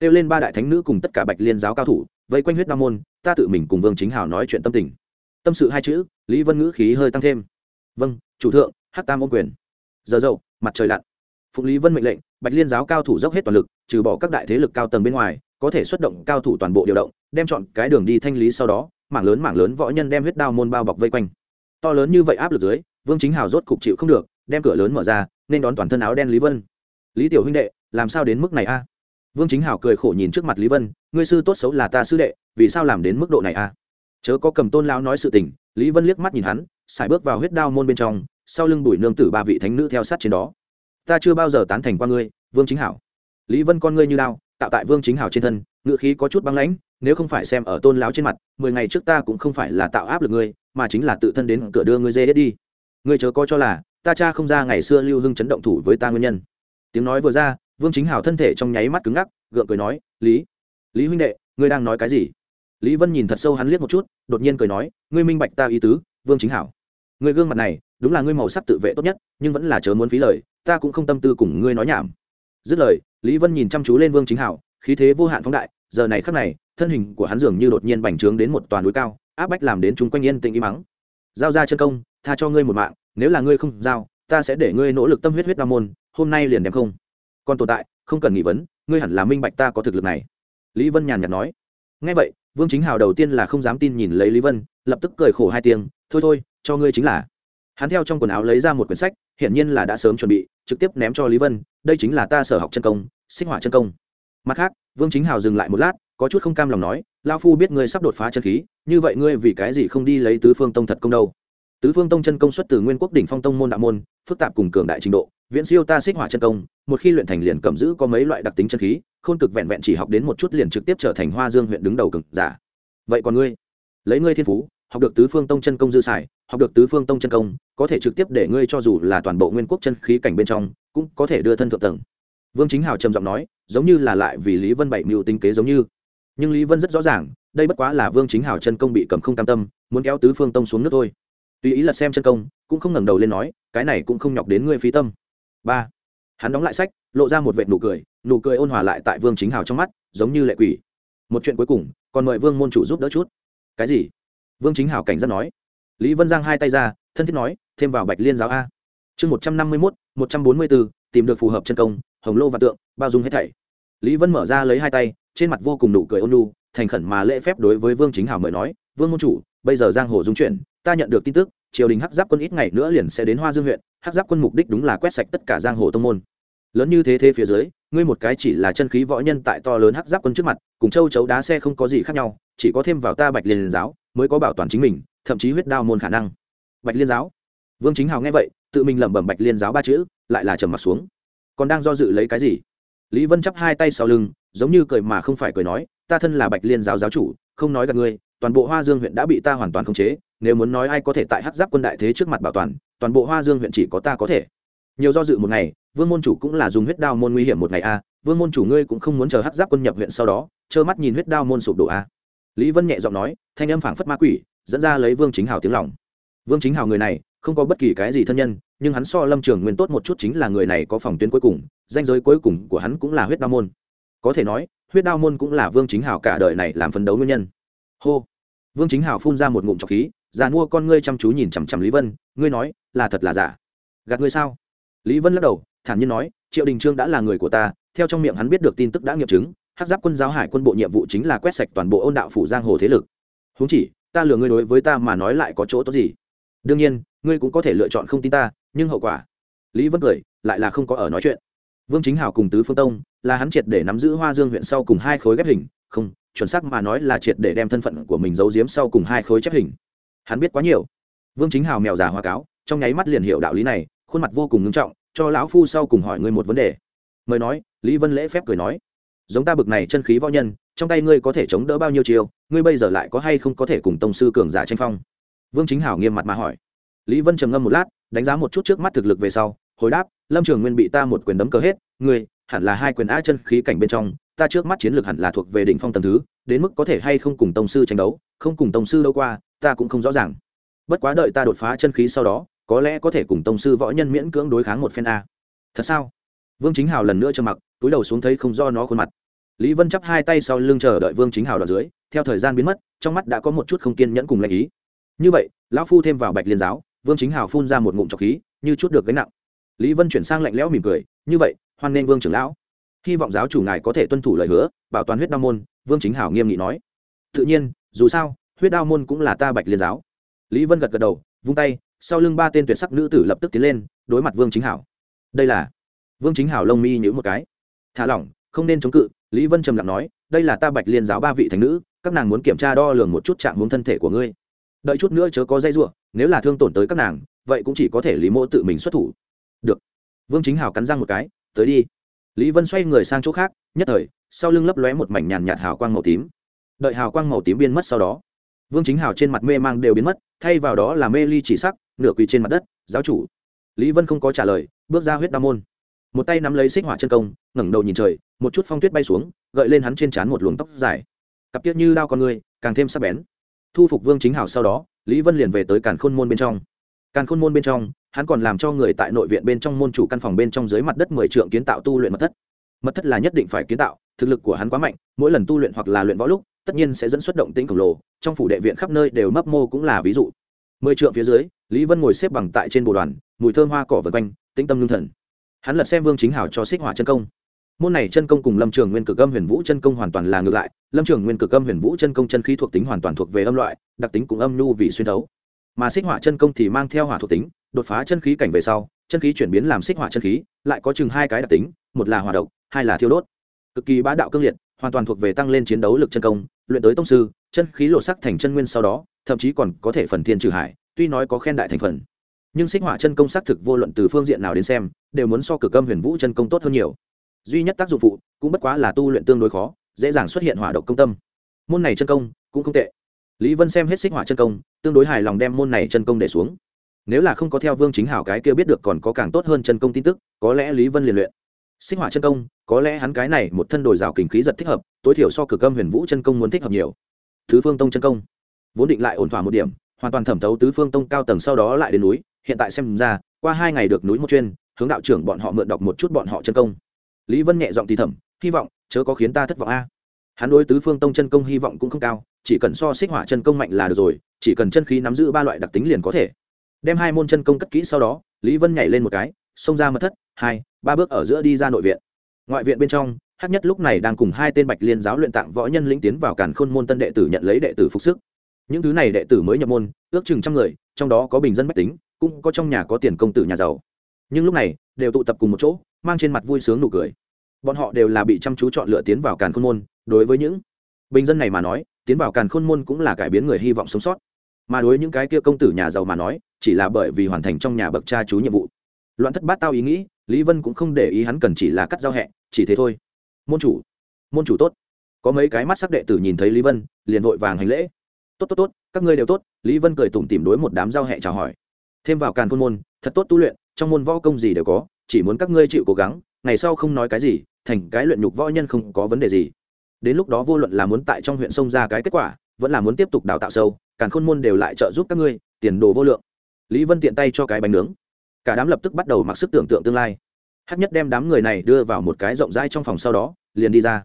Kêu lên ba đại thánh nữ cùng tất cả bạch liên giáo cao thủ, vây quanh huyết đao môn, ta tự mình cùng vương chính hào nói chuyện tâm tình. Tâm sự hai chữ, lý vân ngữ khí hơi tăng thêm. Vâng chủ thượng, hắc tam ôm quyền. Giờ dậu, mặt trời lặn phụng lý vân mệnh lệnh, bạch liên giáo cao thủ dốc hết toàn lực, trừ bỏ các đại thế lực cao tầng bên ngoài, có thể xuất động cao thủ toàn bộ điều động, đem chọn cái đường đi thanh lý sau đó, mảng lớn mảng lớn võ nhân đem huyết đao môn bao bọc vây quanh. To lớn như vậy áp lực dưới, vương chính hào rốt cục chịu không được, đem cửa lớn mở ra, nên đón toàn thân áo đen lý vân. Lý tiểu huynh đệ, làm sao đến mức này a? Vương chính hào cười khổ nhìn trước mặt lý vân, ngươi sư tốt xấu là ta sư đệ, vì sao làm đến mức độ này a? Chớ có cầm tôn lão nói sự tình, lý vân liếc mắt nhìn hắn xài bước vào huyết đao môn bên trong, sau lưng bùi nương tử ba vị thánh nữ theo sát trên đó ta chưa bao giờ tán thành qua ngươi, vương chính hảo. Lý vân con ngươi như lao tạo tại vương chính hảo trên thân ngự khí có chút băng lãnh, nếu không phải xem ở tôn láo trên mặt, mười ngày trước ta cũng không phải là tạo áp lực ngươi, mà chính là tự thân đến cửa đưa ngươi dê đi. Ngươi chớ có cho là, ta cha không ra ngày xưa lưu hưng chấn động thủ với ta nguyên nhân. Tiếng nói vừa ra, vương chính hảo thân thể trong nháy mắt cứng ngắc, gượng cười nói, lý lý huynh đệ, ngươi đang nói cái gì? Lý vân nhìn thật sâu hắn liếc một chút, đột nhiên cười nói, ngươi minh bạch ta ý tứ, vương chính hảo. Người gương mặt này, đúng là ngươi màu sắc tự vệ tốt nhất, nhưng vẫn là chớ muốn phí lời ta cũng không tâm tư cùng ngươi nói nhảm. Dứt lời, lý vân nhìn chăm chú lên vương chính hảo, khí thế vô hạn phóng đại, giờ này khắc này, thân hình của hắn dường như đột nhiên bành trướng đến một toàn núi cao, áp bách làm đến chúng quanh yên tĩnh im mắng giao ra chân công, tha cho ngươi một mạng, nếu là ngươi không giao, ta sẽ để ngươi nỗ lực tâm huyết huyết đa môn, hôm nay liền đem không. Còn tồn tại, không cần nghi vấn, ngươi hẳn là minh bạch ta có thực lực này. Lý vân nhàn nhạt nói. Ngay vậy, vương chính hào đầu tiên là không dám tin nhìn lấy lý vân, lập tức cười khổ hai tiếng, thôi thôi, cho ngươi chính là hắn theo trong quần áo lấy ra một quyển sách, hiển nhiên là đã sớm chuẩn bị, trực tiếp ném cho lý vân, đây chính là ta sở học chân công, sinh hỏa chân công. Mặt khác, vương chính hào dừng lại một lát, có chút không cam lòng nói lao phu biết ngươi sắp đột phá chân khí, như vậy ngươi vì cái gì không đi lấy tứ phương tông thật công đâu? Tứ phương tông chân công xuất từ nguyên quốc đỉnh phong tông môn đạo môn, phức tạp cùng cường đại trình độ, viễn siêu ta xích hỏa chân công, một khi luyện thành liền cầm giữ có mấy loại đặc tính chân khí, khôn cực vẹn vẹn chỉ học đến một chút liền trực tiếp trở thành hoa dương huyện đứng đầu cực giả. Vậy còn ngươi? Lấy ngươi thiên phú học được tứ phương tông chân công dư xài, học được tứ phương tông chân công, có thể trực tiếp để ngươi cho dù là toàn bộ nguyên quốc chân khí cảnh bên trong, cũng có thể đưa thân thượng tầng. Vương chính hào trầm giọng nói, giống như là lại vì lý vân bảy mưu tính kế giống như. Nhưng lý vân rất rõ ràng, đây bất quá là vương chính hào chân công bị cầm không cam tâm, muốn kéo tứ phương tông xuống nước thôi. Tùy ý lật xem chân công, cũng không ngẩng đầu lên nói, cái này cũng không nhọc đến ngươi phí tâm. Ba. Hắn đóng lại sách, lộ ra một vệt nụ cười nụ cười ôn hòa lại tại vương chính hào trong mắt, giống như lệ quỷ. Một chuyện cuối cùng, còn mời vương môn chủ giúp đỡ chút. Cái gì? Vương chính Hảo cảnh giác nói. Lý vân giang hai tay ra, thân thiết nói, thêm vào bạch liên giáo a. Chương một trăm năm mươi mốt, một trăm bốn mươi bốn tìm được phù hợp chân công, hồng lô và tượng, bao dung hết thảy. Lý vân mở ra lấy hai tay, trên mặt vô cùng nụ cười ôn lu thành khẩn mà lễ phép đối với vương chính Hảo mời nói, vương môn chủ, bây giờ giang hồ dung chuyển, ta nhận được tin tức, triều đình hắc giáp quân ít ngày nữa liền sẽ đến hoa dương huyện, hắc giáp quân mục đích đúng là quét sạch tất cả giang hồ tông môn. Lớn như thế thế phía dưới, ngươi một cái chỉ là chân khí võ nhân tại to lớn hắc giáp quân trước mặt, cùng châu chấu đá xe không có gì khác nhau, chỉ có thêm vào ta bạch liên giáo mới có bảo toàn chính mình, thậm chí huyết đao môn khả năng. Bạch liên giáo. Vương chính hào nghe vậy, tự mình lẩm bẩm bạch liên giáo ba chữ, lại là trầm mặt xuống. Còn đang do dự lấy cái gì? Lý vân chắp hai tay sau lưng, giống như cười mà không phải cười nói, ta thân là bạch liên giáo giáo chủ, không nói gặp ngươi, toàn bộ hoa dương huyện đã bị ta hoàn toàn khống chế, nếu muốn nói ai có thể tại hát giáp quân đại thế trước mặt bảo toàn toàn bộ hoa dương huyện chỉ có ta có thể. Nhiều do dự một ngày, vương môn chủ cũng là dùng huyết đao môn nguy hiểm một ngày a, vương môn chủ ngươi cũng không muốn chờ hát giáp quân nhập huyện sau đó, trơ mắt nhìn huyết đao môn sụp đổ a lý vân nhẹ giọng nói, thanh âm phảng phất ma quỷ, dẫn ra lấy vương chính hào tiếng lòng. Vương chính hào người này, không có bất kỳ cái gì thân nhân, nhưng hắn so lâm trường nguyên tốt một chút chính là người này có phòng tuyến cuối cùng, danh giới cuối cùng của hắn cũng là huyết đao môn. Có thể nói, huyết đao môn cũng là vương chính hào cả đời này làm phấn đấu nguyên nhân. Hô! Vương chính hào phun ra một ngụm trọc khí, già mua con ngươi chăm chú nhìn chằm chằm lý vân, ngươi nói, là thật là giả? Gạt ngươi sao? Lý vân lắc đầu, thản nhiên nói, triệu đình trương đã là người của ta, theo trong miệng hắn biết được tin tức đã nghiệm chứng hát giáp quân giáo hải quân bộ nhiệm vụ chính là quét sạch toàn bộ ôn đạo phủ giang hồ thế lực. Húng chỉ, ta lừa ngươi đối với ta mà nói lại có chỗ tốt gì? Đương nhiên, ngươi cũng có thể lựa chọn không tin ta, nhưng hậu quả. Lý vân cười, lại là không có ở nói chuyện. Vương chính hào cùng tứ phương tông, là hắn triệt để nắm giữ hoa dương huyện sau cùng hai khối ghép hình, không, chuẩn xác mà nói là triệt để đem thân phận của mình giấu giếm sau cùng hai khối chép hình. Hắn biết quá nhiều. Vương chính hào mèo già hoa cáo, trong nháy mắt liền hiểu đạo lý này, khuôn mặt vô cùng ngưng trọng, cho lão phu sau cùng hỏi ngươi một vấn đề. Mời nói, lý vân lễ phép cười nói giống ta bực này chân khí võ nhân, trong tay ngươi có thể chống đỡ bao nhiêu chiều ngươi bây giờ lại có hay không có thể cùng tông sư cường giả tranh phong? Vương chính hảo nghiêm mặt mà hỏi. Lý vân trầm ngâm một lát, đánh giá một chút trước mắt thực lực về sau, hồi đáp, lâm trường nguyên bị ta một quyền đấm cờ hết, ngươi, hẳn là hai quyền á chân khí cảnh bên trong, ta trước mắt chiến lược hẳn là thuộc về đỉnh phong tầm thứ, đến mức có thể hay không cùng tông sư tranh đấu, không cùng tông sư đâu qua, ta cũng không rõ ràng. Bất quá đợi ta đột phá chân khí sau đó, có lẽ có thể cùng tông sư võ nhân miễn cưỡng đối kháng một phen a. Thật sao? Vương chính hào lần nữa trầm mặc, túi đầu xuống thấy không do nó khuôn mặt. Lý vân chắp hai tay sau lưng chờ đợi vương chính hào đoạn dưới, theo thời gian biến mất, trong mắt đã có một chút không kiên nhẫn cùng lệnh ý. Như vậy, lão phu thêm vào bạch liên giáo, vương chính hào phun ra một ngụm trọc khí, như chút được gánh nặng. Lý vân chuyển sang lạnh lẽo mỉm cười, như vậy, hoan nghênh vương trưởng lão. Hy vọng giáo chủ ngài có thể tuân thủ lời hứa, bảo toàn huyết đao môn, vương chính hào nghiêm nghị nói. Tự nhiên, dù sao, huyết đao môn cũng là ta bạch liên giáo. Lý vân gật gật đầu, vung tay, sau lưng ba tên tuyệt sắc nữ tử lập tức tiến lên, đối mặt vương chính hảo đây là vương chính hảo lông mi nhữ một cái. Thả lỏng, không nên chống cự. Lý vân trầm lặng nói, đây là ta bạch liên giáo ba vị thành nữ, các nàng muốn kiểm tra đo lường một chút trạng hướng thân thể của ngươi. Đợi chút nữa chớ có dây ruộng nếu là thương tổn tới các nàng, vậy cũng chỉ có thể lý mỗ tự mình xuất thủ. Được. Vương chính hảo cắn răng một cái, tới đi. Lý vân xoay người sang chỗ khác, nhất thời, sau lưng lấp lóe một mảnh nhàn nhạt hào quang màu tím. Đợi hào quang màu tím biến mất sau đó, vương chính hào trên mặt mê mang đều biến mất, thay vào đó là mê ly chỉ sắc, nửa quỳ trên mặt đất, giáo chủ. Lý vân không có trả lời, bước ra huyết đa môn một tay nắm lấy xích hỏa chân công, ngẩng đầu nhìn trời, một chút phong tuyết bay xuống, gợi lên hắn trên trán một luồng tóc dài. Cặp tiết như đao con người, càng thêm sắc bén. Thu phục vương chính hảo sau đó, lý vân liền về tới càn khôn môn bên trong. Càn khôn môn bên trong, hắn còn làm cho người tại nội viện bên trong môn chủ căn phòng bên trong dưới mặt đất mười trượng kiến tạo tu luyện mật thất. Mật thất là nhất định phải kiến tạo, thực lực của hắn quá mạnh, mỗi lần tu luyện hoặc là luyện võ lúc, tất nhiên sẽ dẫn xuất động tĩnh khổng lồ, trong phủ đệ viện khắp nơi đều mấp mô cũng là ví dụ. Mười trượng phía dưới, lý vân ngồi xếp bằng tại trên bồ đoàn, mùi thơm hoa cỏ vật quanh, tĩnh tâm lương thần hắn lật xem vương chính hảo cho xích hỏa chân công. Môn này chân công cùng lâm trường nguyên cực âm huyền vũ chân công hoàn toàn là ngược lại. Lâm trường nguyên cực âm huyền vũ chân công chân khí thuộc tính hoàn toàn thuộc về âm loại, đặc tính cũng âm nhu vì xuyên thấu. Mà xích hỏa chân công thì mang theo hỏa thuộc tính, đột phá chân khí cảnh về sau, chân khí chuyển biến làm xích hỏa chân khí, lại có chừng hai cái đặc tính, một là hỏa độc, hai là thiêu đốt. Cực kỳ bá đạo cương liệt, hoàn toàn thuộc về tăng lên chiến đấu lực chân công, luyện tới tông sư, chân khí lộ sắc thành chân nguyên sau đó, thậm chí còn có thể phần thiên trừ hải, tuy nói có khen đại thành phần nhưng xích hỏa chân công xác thực vô luận từ phương diện nào đến xem, đều muốn so cực âm huyền vũ chân công tốt hơn nhiều. Duy nhất tác dụng phụ cũng bất quá là tu luyện tương đối khó, dễ dàng xuất hiện hỏa độc công tâm. Môn này chân công cũng không tệ. Lý vân xem hết xích hỏa chân công, tương đối hài lòng đem môn này chân công để xuống. Nếu là không có theo vương chính hảo cái kia biết được còn có càng tốt hơn chân công tin tức, có lẽ lý vân liền luyện. Sinh hỏa chân công, có lẽ hắn cái này một thân đồi rào kình khí giật thích hợp, tối thiểu so cực âm huyền vũ chân công muốn thích hợp nhiều. Thứ phương tông chân công, vốn định lại ổn thỏa một điểm, hoàn toàn thẩm thấu tứ phương tông cao tầng sau đó lại đến núi hiện tại xem ra, qua hai ngày được núi một chuyên, hướng đạo trưởng bọn họ mượn đọc một chút bọn họ chân công. Lý vân nhẹ giọng thì thầm, hy vọng, chớ có khiến ta thất vọng a. Hắn đối tứ phương tông chân công hy vọng cũng không cao, chỉ cần so xích hỏa chân công mạnh là được rồi, chỉ cần chân khí nắm giữ ba loại đặc tính liền có thể. Đem hai môn chân công cất kỹ sau đó, lý vân nhảy lên một cái, xông ra mật thất, hai, ba bước ở giữa đi ra nội viện. Ngoại viện bên trong, hắc nhất lúc này đang cùng hai tên bạch liên giáo luyện tạng võ nhân lĩnh tiến vào cản khôn môn tân đệ tử nhận lấy đệ tử phục sức. Những thứ này đệ tử mới nhập môn, ước chừng trăm người, trong đó có bình dân bách tính cũng có trong nhà có tiền công tử nhà giàu. Nhưng lúc này, đều tụ tập cùng một chỗ, mang trên mặt vui sướng nụ cười. Bọn họ đều là bị chăm chú chọn lựa tiến vào càn khôn môn, đối với những bình dân này mà nói, tiến vào càn khôn môn cũng là cải biến người hy vọng sống sót. Mà đối những cái kia công tử nhà giàu mà nói, chỉ là bởi vì hoàn thành trong nhà bậc cha chú nhiệm vụ. Loạn thất bát tao ý nghĩ, lý vân cũng không để ý hắn cần chỉ là cắt giao hẹ, chỉ thế thôi. Môn chủ môn chủ tốt. Có mấy cái mắt sắc đệ tử nhìn thấy lý vân, liền vội vàng hành lễ. Tốt tốt tốt, các ngươi đều tốt, lý vân cười tủm tìm đối một đám giao hẹ chào hỏi thêm vào càn khôn môn, thật tốt tu luyện, trong môn võ công gì đều có, chỉ muốn các ngươi chịu cố gắng, ngày sau không nói cái gì, thành cái luyện nhục võ nhân không có vấn đề gì. Đến lúc đó vô luận là muốn tại trong huyện sông ra cái kết quả, vẫn là muốn tiếp tục đào tạo sâu, càn khôn môn đều lại trợ giúp các ngươi, tiền đồ vô lượng. Lý vân tiện tay cho cái bánh nướng. Cả đám lập tức bắt đầu mặc sức tưởng tượng tương lai. Hát nhất đem đám người này đưa vào một cái rộng rãi trong phòng sau đó, liền đi ra.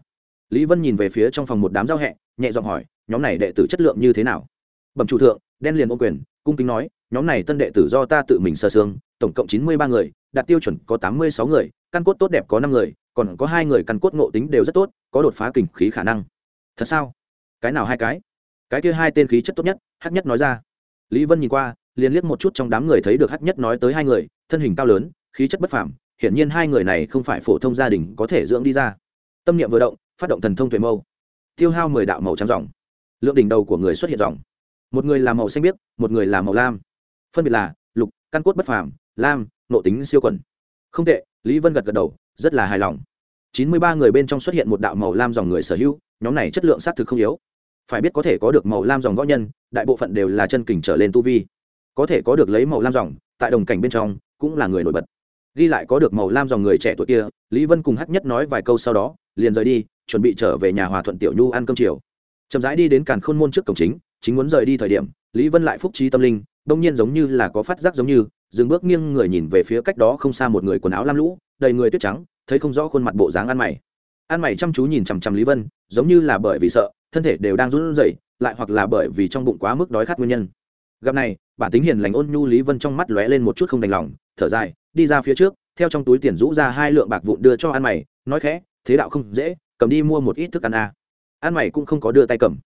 Lý vân nhìn về phía trong phòng một đám giao hẹ, nhẹ giọng hỏi, nhóm này đệ tử chất lượng như thế nào? Bẩm chủ thượng, đen liền ô quyền cung kính nói, nhóm này tân đệ tử do ta tự mình sơ xương tổng cộng chín mươi ba người, đạt tiêu chuẩn có tám mươi sáu người, căn cốt tốt đẹp có năm người, còn có hai người căn cốt ngộ tính đều rất tốt, có đột phá kình khí khả năng. Thật sao? Cái nào hai cái? Cái kia hai tên khí chất tốt nhất hát nhất nói ra. Lý vân nhìn qua, liền liếc một chút trong đám người thấy được hát nhất nói tới hai người, thân hình cao lớn, khí chất bất phàm, hiển nhiên hai người này không phải phổ thông gia đình có thể dưỡng đi ra. Tâm niệm vừa động, phát động thần thông tuệ mâu. Tiêu hao mười đạo màu trắng dòng. Lượng đỉnh đầu của người xuất hiện dòng một người là màu xanh biếc, một người là màu lam. Phân biệt là lục, căn cốt bất phàm, lam, nộ tính siêu quẩn. Không tệ, lý vân gật gật đầu, rất là hài lòng. Chín mươi ba người bên trong xuất hiện một đạo màu lam dòng người sở hữu, nhóm này chất lượng xác thực không yếu. Phải biết có thể có được màu lam dòng võ nhân, đại bộ phận đều là chân kình trở lên tu vi. Có thể có được lấy màu lam dòng, tại đồng cảnh bên trong, cũng là người nổi bật. Ghi lại có được màu lam dòng người trẻ tuổi kia, lý vân cùng hắc nhất nói vài câu sau đó, liền rời đi, chuẩn bị trở về nhà hòa thuận tiểu nhu ăn cơm chiều. Chậm rãi đi đến càn khôn môn trước cổng chính chính muốn rời đi thời điểm, lý vân lại phúc trí tâm linh, đông nhiên giống như là có phát giác giống như, dừng bước nghiêng người nhìn về phía cách đó không xa một người quần áo lam lũ, đầy người tuyết trắng, thấy không rõ khuôn mặt bộ dáng ăn mày. Ăn mày chăm chú nhìn chằm chằm lý vân, giống như là bởi vì sợ, thân thể đều đang run rẩy, lại hoặc là bởi vì trong bụng quá mức đói khát nguyên nhân. Gặp này, bản tính hiền lành ôn nhu lý vân trong mắt lóe lên một chút không đành lòng, thở dài, đi ra phía trước, theo trong túi tiền rũ ra hai lượng bạc vụn đưa cho ăn mày, nói khẽ, thế đạo không dễ, cầm đi mua một ít thức ăn a. À. ăn mày cũng không có đưa tay cầm.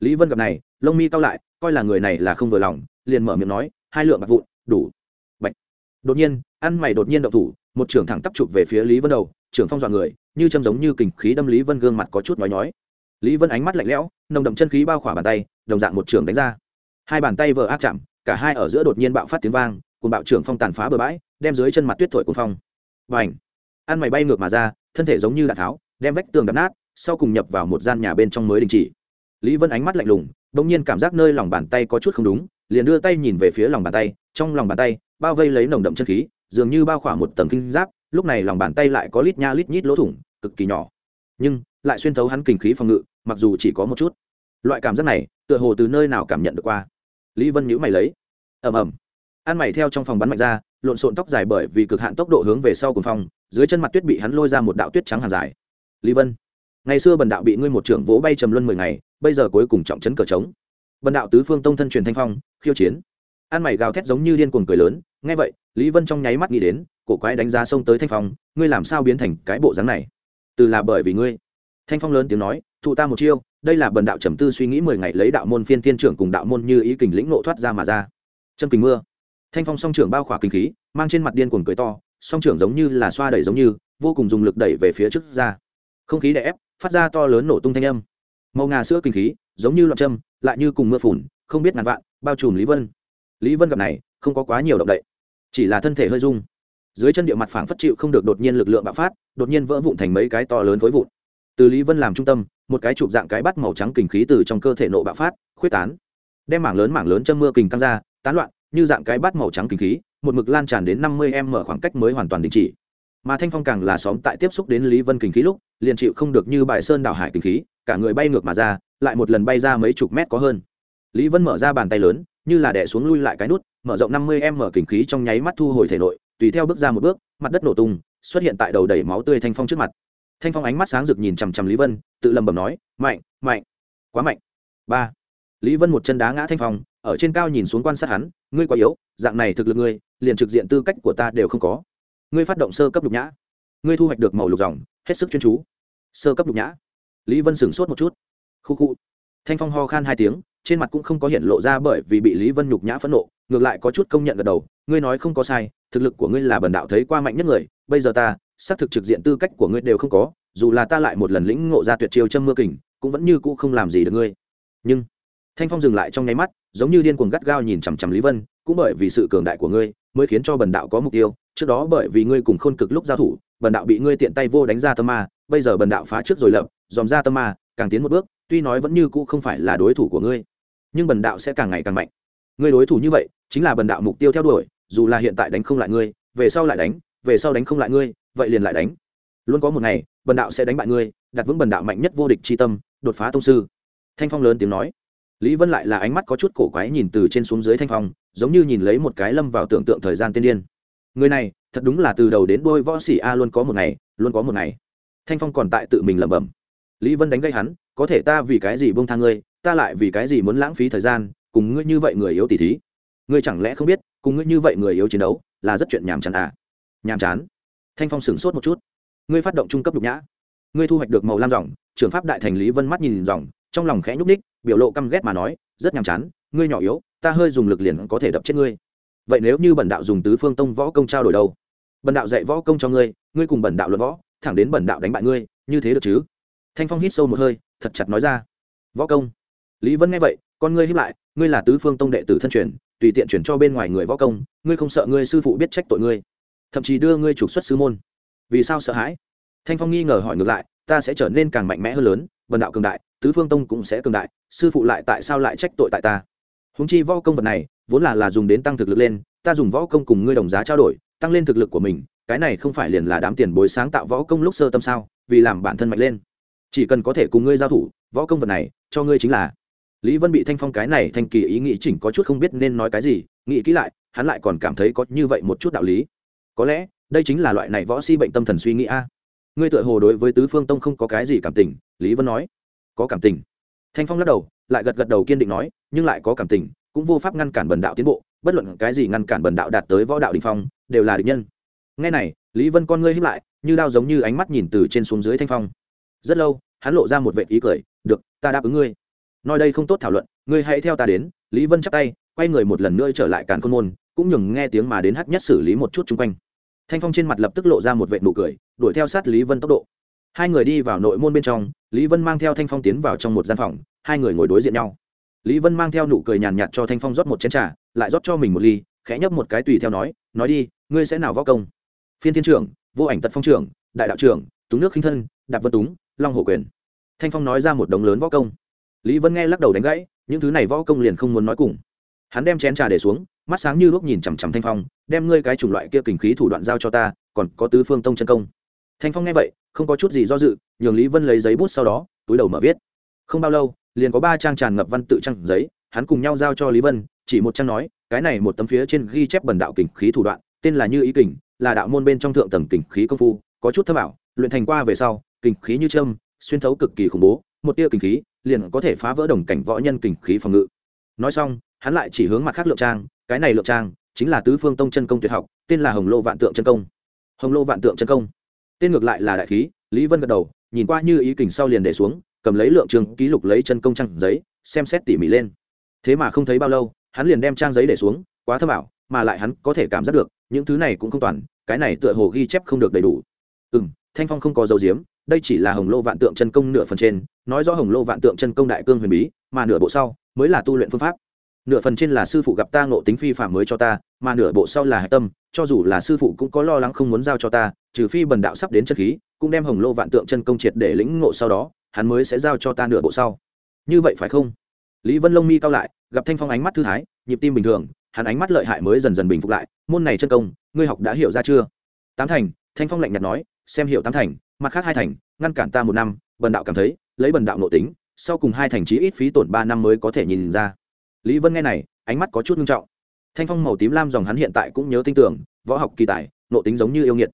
Lý vân gặp này lông mi cao lại, coi là người này là không vừa lòng, liền mở miệng nói, hai lượng bạc vụn, đủ. Bạch. đột nhiên, ăn mày đột nhiên động thủ, một trưởng thẳng tắp chụp về phía lý vân đầu, trưởng phong dọa người, như châm giống như kình khí đâm lý vân gương mặt có chút nói nhói. Lý vân ánh mắt lạnh lẽo, nồng đậm chân khí bao khỏa bàn tay, đồng dạng một trưởng đánh ra. Hai bàn tay vờ ác chạm, cả hai ở giữa đột nhiên bạo phát tiếng vang cùng bạo trưởng phong tàn phá bờ bãi, đem dưới chân mặt tuyết thổi cuồng phong. Và ảnh ăn mày bay ngược mà ra, thân thể giống như đạn tháo, đem vách tường đập nát, sau cùng nhập vào một gian nhà bên trong mới đình chỉ. Lý vân ánh mắt lạnh lùng bỗng nhiên cảm giác nơi lòng bàn tay có chút không đúng, liền đưa tay nhìn về phía lòng bàn tay, trong lòng bàn tay, bao vây lấy nồng đậm chân khí, dường như bao khỏa một tầng kinh giáp, lúc này lòng bàn tay lại có lít nha lít nhít lỗ thủng, cực kỳ nhỏ. Nhưng, lại xuyên thấu hắn kinh khí phòng ngự, mặc dù chỉ có một chút. Loại cảm giác này, tựa hồ từ nơi nào cảm nhận được qua. Lý vân nhữ mày lấy. Ẩm ẩm ăn mày theo trong phòng bắn mạnh ra, lộn xộn tóc dài bởi vì cực hạn tốc độ hướng về sau cùng phòng dưới chân mặt tuyết bị hắn lôi ra một đạo tuyết trắng hàng dài. Lý vân, ngày xưa bần đạo bị ngươi một trưởng vỗ bay trầm luân mười ngày bây giờ cuối cùng trọng trấn cờ trống. Bần đạo tứ phương tông thân truyền thanh phong, khiêu chiến. An mày gào thét giống như điên cuồng cười lớn, nghe vậy, lý vân trong nháy mắt nghĩ đến, cổ quái đánh giá xông tới thanh phong, ngươi làm sao biến thành cái bộ dáng này? Từ là bởi vì ngươi. Thanh phong lớn tiếng nói, thụ ta một chiêu, đây là bần đạo trầm tư suy nghĩ mười ngày lấy đạo môn phiên thiên trưởng cùng đạo môn như ý kình lĩnh nộ thoát ra mà ra. Chân kình mưa. Thanh phong song trưởng bao khỏa kinh khí, mang trên mặt điên cuồng cười to, song trưởng giống như là xoa đẩy giống như, vô cùng dùng lực đẩy về phía trước ra. Không khí đè ép, phát ra to lớn nổ tung thanh âm màu ngà sữa kinh khí, giống như loạn châm, lại như cùng mưa phùn, không biết ngàn vạn, bao trùm lý vân. Lý vân gặp này, không có quá nhiều động đậy, chỉ là thân thể hơi rung. Dưới chân địa mặt phảng phất chịu không được đột nhiên lực lượng bạo phát, đột nhiên vỡ vụn thành mấy cái to lớn khối vụn. Từ lý vân làm trung tâm, một cái chụp dạng cái bắt màu trắng kinh khí từ trong cơ thể nộ bạo phát, khuyết tán. Đem mảng lớn mảng lớn châm mưa kình căng ra, tán loạn, như dạng cái bắt màu trắng kinh khí, một mực lan tràn đến năm mươi em mở khoảng cách mới hoàn toàn đình chỉ. Mà thanh phong càng là xóm tại tiếp xúc đến lý vân kinh khí lúc, liền chịu không được như bài sơn đảo hải kinh khí cả người bay ngược mà ra, lại một lần bay ra mấy chục mét có hơn. Lý vân mở ra bàn tay lớn, như là đẻ xuống lui lại cái nút, mở rộng năm mươi em mở kình khí trong nháy mắt thu hồi thể nội, tùy theo bước ra một bước, mặt đất nổ tung, xuất hiện tại đầu đầy máu tươi thanh phong trước mặt. Thanh phong ánh mắt sáng rực nhìn chằm chằm lý vân, tự lầm bầm nói, mạnh mạnh, quá mạnh. Ba. Lý vân một chân đá ngã thanh phong, ở trên cao nhìn xuống quan sát hắn, ngươi quá yếu, dạng này thực lực ngươi, liền trực diện tư cách của ta đều không có. Ngươi phát động sơ cấp nhục nhã. Ngươi thu hoạch được màu lục dòng, hết sức chuyên chú. Sơ cấp nhục nhã lý vân sửng sốt một chút. Khu khu. Thanh phong ho khan hai tiếng, trên mặt cũng không có hiện lộ ra bởi vì bị lý vân nhục nhã phẫn nộ, ngược lại có chút công nhận gật đầu, ngươi nói không có sai, thực lực của ngươi là bần đạo thấy qua mạnh nhất người, bây giờ ta, xác thực trực diện tư cách của ngươi đều không có, dù là ta lại một lần lĩnh ngộ ra tuyệt chiêu châm mưa kình, cũng vẫn như cũ không làm gì được ngươi. Nhưng, thanh phong dừng lại trong nháy mắt, giống như điên cuồng gắt gao nhìn chằm chằm lý vân, cũng bởi vì sự cường đại của ngươi, mới khiến cho bần đạo có mục tiêu, trước đó bởi vì ngươi cùng khôn cực lúc giao thủ, bần đạo bị ngươi tiện tay vô đánh ra tâm ma, bây giờ bần đạo phá trước rồi lập dòm ra tâm ma, càng tiến một bước, tuy nói vẫn như cũ không phải là đối thủ của ngươi, nhưng bần đạo sẽ càng ngày càng mạnh. Ngươi đối thủ như vậy, chính là bần đạo mục tiêu theo đuổi, dù là hiện tại đánh không lại ngươi, về sau lại đánh, về sau đánh không lại ngươi, vậy liền lại đánh. Luôn có một ngày, bần đạo sẽ đánh bại ngươi, đặt vững bần đạo mạnh nhất vô địch tri tâm, đột phá thông sư. Thanh phong lớn tiếng nói. Lý vân lại là ánh mắt có chút cổ quái nhìn từ trên xuống dưới thanh phong, giống như nhìn lấy một cái lâm vào tưởng tượng thời gian tiên điên. Người này, thật đúng là từ đầu đến đôi võ sĩ a luôn có một ngày, luôn có một ngày. Thanh phong còn tại tự mình lẩm bẩm lý vân đánh gây hắn, có thể ta vì cái gì bông tha ngươi, ta lại vì cái gì muốn lãng phí thời gian, cùng ngươi như vậy người yếu tỷ thí? Ngươi chẳng lẽ không biết, cùng ngươi như vậy người yếu chiến đấu, là rất chuyện nhàm chán à? Nhàm chán. Thanh phong sửng sốt một chút. Ngươi phát động trung cấp nhục nhã, ngươi thu hoạch được màu lam dòng, trưởng pháp đại thành lý vân mắt nhìn dòng, trong lòng khẽ nhúc ních biểu lộ căm ghét mà nói, rất nhàm chán, ngươi nhỏ yếu, ta hơi dùng lực liền có thể đập chết ngươi. Vậy nếu như bần đạo dùng tứ phương tông võ công trao đổi đâu? Bần đạo dạy võ công cho ngươi ngươi cùng bần đạo luận võ, thẳng đến bần đạo đánh bại ngươi, như thế được chứ? Thanh phong hít sâu một hơi, thật chặt nói ra. Võ công. Lý vân nghe vậy, con ngươi hiếp lại, ngươi là tứ phương tông đệ tử thân truyền, tùy tiện chuyển cho bên ngoài người võ công, ngươi không sợ ngươi sư phụ biết trách tội ngươi, thậm chí đưa ngươi trục xuất sư môn. Vì sao sợ hãi? Thanh phong nghi ngờ hỏi ngược lại, ta sẽ trở nên càng mạnh mẽ hơn lớn bần đạo cường đại, tứ phương tông cũng sẽ cường đại, sư phụ lại tại sao lại trách tội tại ta? Húng chi võ công vật này, vốn là là dùng đến tăng thực lực lên, ta dùng võ công cùng ngươi đồng giá trao đổi, tăng lên thực lực của mình, cái này không phải liền là đám tiền bối sáng tạo võ công lúc sơ tâm sao, vì làm bản thân mạnh lên chỉ cần có thể cùng ngươi giao thủ, võ công vật này, cho ngươi chính là. Lý vân bị thanh phong cái này thanh kỳ ý nghĩ chỉnh có chút không biết nên nói cái gì, nghĩ kỹ lại, hắn lại còn cảm thấy có như vậy một chút đạo lý. Có lẽ, đây chính là loại này võ si bệnh tâm thần suy nghĩ a. Ngươi tựa hồ đối với tứ phương tông không có cái gì cảm tình, lý vân nói. Có cảm tình. Thanh phong lắc đầu, lại gật gật đầu kiên định nói, nhưng lại có cảm tình, cũng vô pháp ngăn cản bần đạo tiến bộ, bất luận cái gì ngăn cản bần đạo đạt tới võ đạo đình phong, đều là địch nhân. Ngay này, lý vân con ngươi hiếp lại, như đao giống như ánh mắt nhìn từ trên xuống dưới thanh phong rất lâu, hắn lộ ra một vệ ý cười, được, ta đáp ứng ngươi. Nói đây không tốt thảo luận, ngươi hãy theo ta đến. Lý vân chắc tay, quay người một lần nữa trở lại càn khôn môn, cũng nhường nghe tiếng mà đến hắt nhất xử lý một chút chung quanh. Thanh phong trên mặt lập tức lộ ra một vệ nụ cười, đuổi theo sát lý vân tốc độ. Hai người đi vào nội môn bên trong, lý vân mang theo thanh phong tiến vào trong một gian phòng, hai người ngồi đối diện nhau. Lý vân mang theo nụ cười nhàn nhạt cho thanh phong rót một chén t r à lại rót cho mình một ly, khẽ nhấp một cái tùy theo nói nói đi, ngươi sẽ nào võ công? Phiên thiên trưởng, vô ảnh tật phong trưởng, đại đạo trưởng, túng nước khinh thân, đạp vân túng long hổ quyền. Thanh phong nói ra một đống lớn võ công. Lý vân nghe lắc đầu đánh gãy, những thứ này võ công liền không muốn nói cùng. Hắn đem chén trà để xuống, mắt sáng như lúc nhìn chằm chằm thanh phong, đem ngươi cái chủng loại kia kình khí thủ đoạn giao cho ta, còn có tứ phương tông chân công. Thanh phong nghe vậy, không có chút gì do dự, nhường lý vân lấy giấy bút sau đó, túi đầu mở viết. Không bao lâu, liền có ba trang tràn ngập văn tự trang giấy, hắn cùng nhau giao cho lý vân, chỉ một trang nói, cái này một tấm phía trên ghi chép bần đạo kình khí thủ đoạn, tên là như ý kình, là đạo môn bên trong thượng tầng kình khí công phu, có chút thâm ảo, luyện thành qua về sau kình khí như trâm xuyên thấu cực kỳ khủng bố, một tia kình khí liền có thể phá vỡ đồng cảnh võ nhân kình khí phòng ngự. Nói xong, hắn lại chỉ hướng mặt khác lượng trang, cái này lượng trang chính là tứ phương tông chân công tuyệt học, tên là hồng lô vạn tượng chân công. Hồng lô vạn tượng chân công. Tên ngược lại là đại khí, lý vân gật đầu, nhìn qua như ý kình sau liền để xuống, cầm lấy lượng trường ký lục lấy chân công trang giấy, xem xét tỉ mỉ lên. Thế mà không thấy bao lâu, hắn liền đem trang giấy để xuống, quá thơ bảo mà lại hắn có thể cảm giác được, những thứ này cũng không toàn, cái này tựa hồ ghi chép không được đầy đủ. Ừ m thanh phong không có dấu diếm đây chỉ là hồng lô vạn tượng chân công nửa phần trên, nói rõ hồng lô vạn tượng chân công đại cương huyền bí, mà nửa bộ sau mới là tu luyện phương pháp. Nửa phần trên là sư phụ gặp ta ngộ tính phi phạm mới cho ta, mà nửa bộ sau là hạch tâm, cho dù là sư phụ cũng có lo lắng không muốn giao cho ta, trừ phi bần đạo sắp đến chân khí, cũng đem hồng lô vạn tượng chân công triệt để lĩnh ngộ sau đó, hắn mới sẽ giao cho ta nửa bộ sau. Như vậy phải không? Lý vân lông mi cao lại, gặp thanh phong ánh mắt thư thái, nhịp tim bình thường, hắn ánh mắt lợi hại mới dần dần bình phục lại, môn này chân công, ngươi học đã hiểu ra chưa? Tám thành. Thanh phong lạnh nhạt nói, xem hiểu tám thành mặt khác hai thành, ngăn cản ta một năm, bần đạo cảm thấy, lấy bần đạo nội tính, sau cùng hai thành chí ít phí tổn ba năm mới có thể nhìn ra. Lý vân nghe này, ánh mắt có chút nghiêm trọng. Thanh phong màu tím lam dòng hắn hiện tại cũng nhớ tin tưởng, võ học kỳ tài nộ tính giống như yêu nghiệt.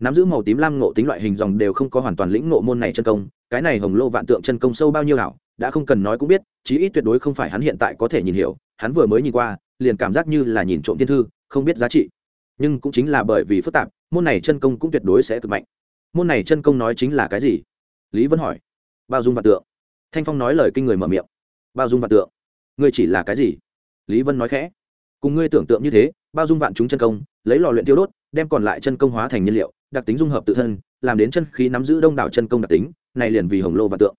Nắm giữ màu tím lam nộ tính loại hình dòng đều không có hoàn toàn lĩnh nộ môn này chân công, cái này hồng lô vạn tượng chân công sâu bao nhiêu hảo, đã không cần nói cũng biết, chí ít tuyệt đối không phải hắn hiện tại có thể nhìn hiểu, hắn vừa mới nhìn qua, liền cảm giác như là nhìn trộm thiên thư, không biết giá trị. Nhưng cũng chính là bởi vì phức tạp, môn này chân công cũng tuyệt đối sẽ cực mạnh môn này chân công nói chính là cái gì? Lý vân hỏi. Bao dung vạn tượng. Thanh phong nói lời kinh người mở miệng. Bao dung vạn tượng. Ngươi chỉ là cái gì? Lý vân nói khẽ. Cùng ngươi tưởng tượng như thế, bao dung vạn chúng chân công, lấy lò luyện tiêu đốt, đem còn lại chân công hóa thành nhiên liệu, đặc tính dung hợp tự thân, làm đến chân khí nắm giữ đông đảo chân công đặc tính, này liền vì hồng lô vạn tượng.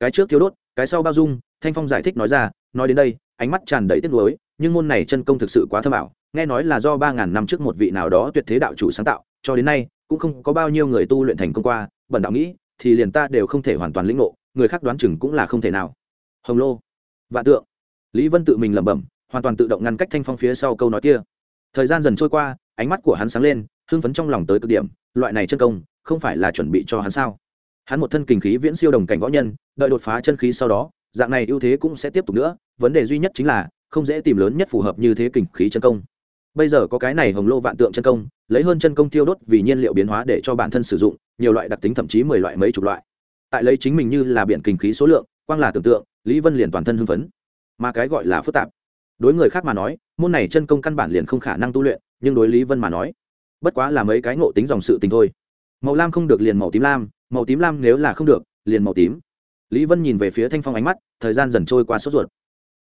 Cái trước tiêu đốt, cái sau bao dung, thanh phong giải thích nói ra, nói đến đây, ánh mắt tràn đầy tiếc nuối, nhưng môn này chân công thực sự quá thơ bảo nghe nói là do ba ngàn năm trước một vị nào đó tuyệt thế đạo chủ sáng tạo, cho đến nay cũng không có bao nhiêu người tu luyện thành công qua bẩn đạo nghĩ, thì liền ta đều không thể hoàn toàn lĩnh ngộ, người khác đoán chừng cũng là không thể nào. Hồng lô, vạn tượng. Lý vân tự mình lẩm bẩm, hoàn toàn tự động ngăn cách thanh phong phía sau câu nói kia. Thời gian dần trôi qua, ánh mắt của hắn sáng lên, hưng phấn trong lòng tới cực điểm, loại này chân công, không phải là chuẩn bị cho hắn sao? Hắn một thân kinh khí viễn siêu đồng cảnh võ nhân, đợi đột phá chân khí sau đó, dạng này ưu thế cũng sẽ tiếp tục nữa, vấn đề duy nhất chính là, không dễ tìm lớn nhất phù hợp như thế kinh khí chân công bây giờ có cái này hồng lô vạn tượng chân công, lấy hơn chân công tiêu đốt vì nhiên liệu biến hóa để cho bản thân sử dụng, nhiều loại đặc tính thậm chí mười loại mấy chục loại. Tại lấy chính mình như là biển kinh khí số lượng, quang là tưởng tượng, lý vân liền toàn thân hưng phấn. Mà cái gọi là phức tạp. Đối người khác mà nói, môn này chân công căn bản liền không khả năng tu luyện, nhưng đối lý vân mà nói, bất quá là mấy cái ngộ tính dòng sự tình thôi. Màu lam không được liền màu tím lam, màu tím lam nếu là không được, liền màu tím. Lý vân nhìn về phía thanh phong ánh mắt, thời gian dần trôi qua sốt ruột.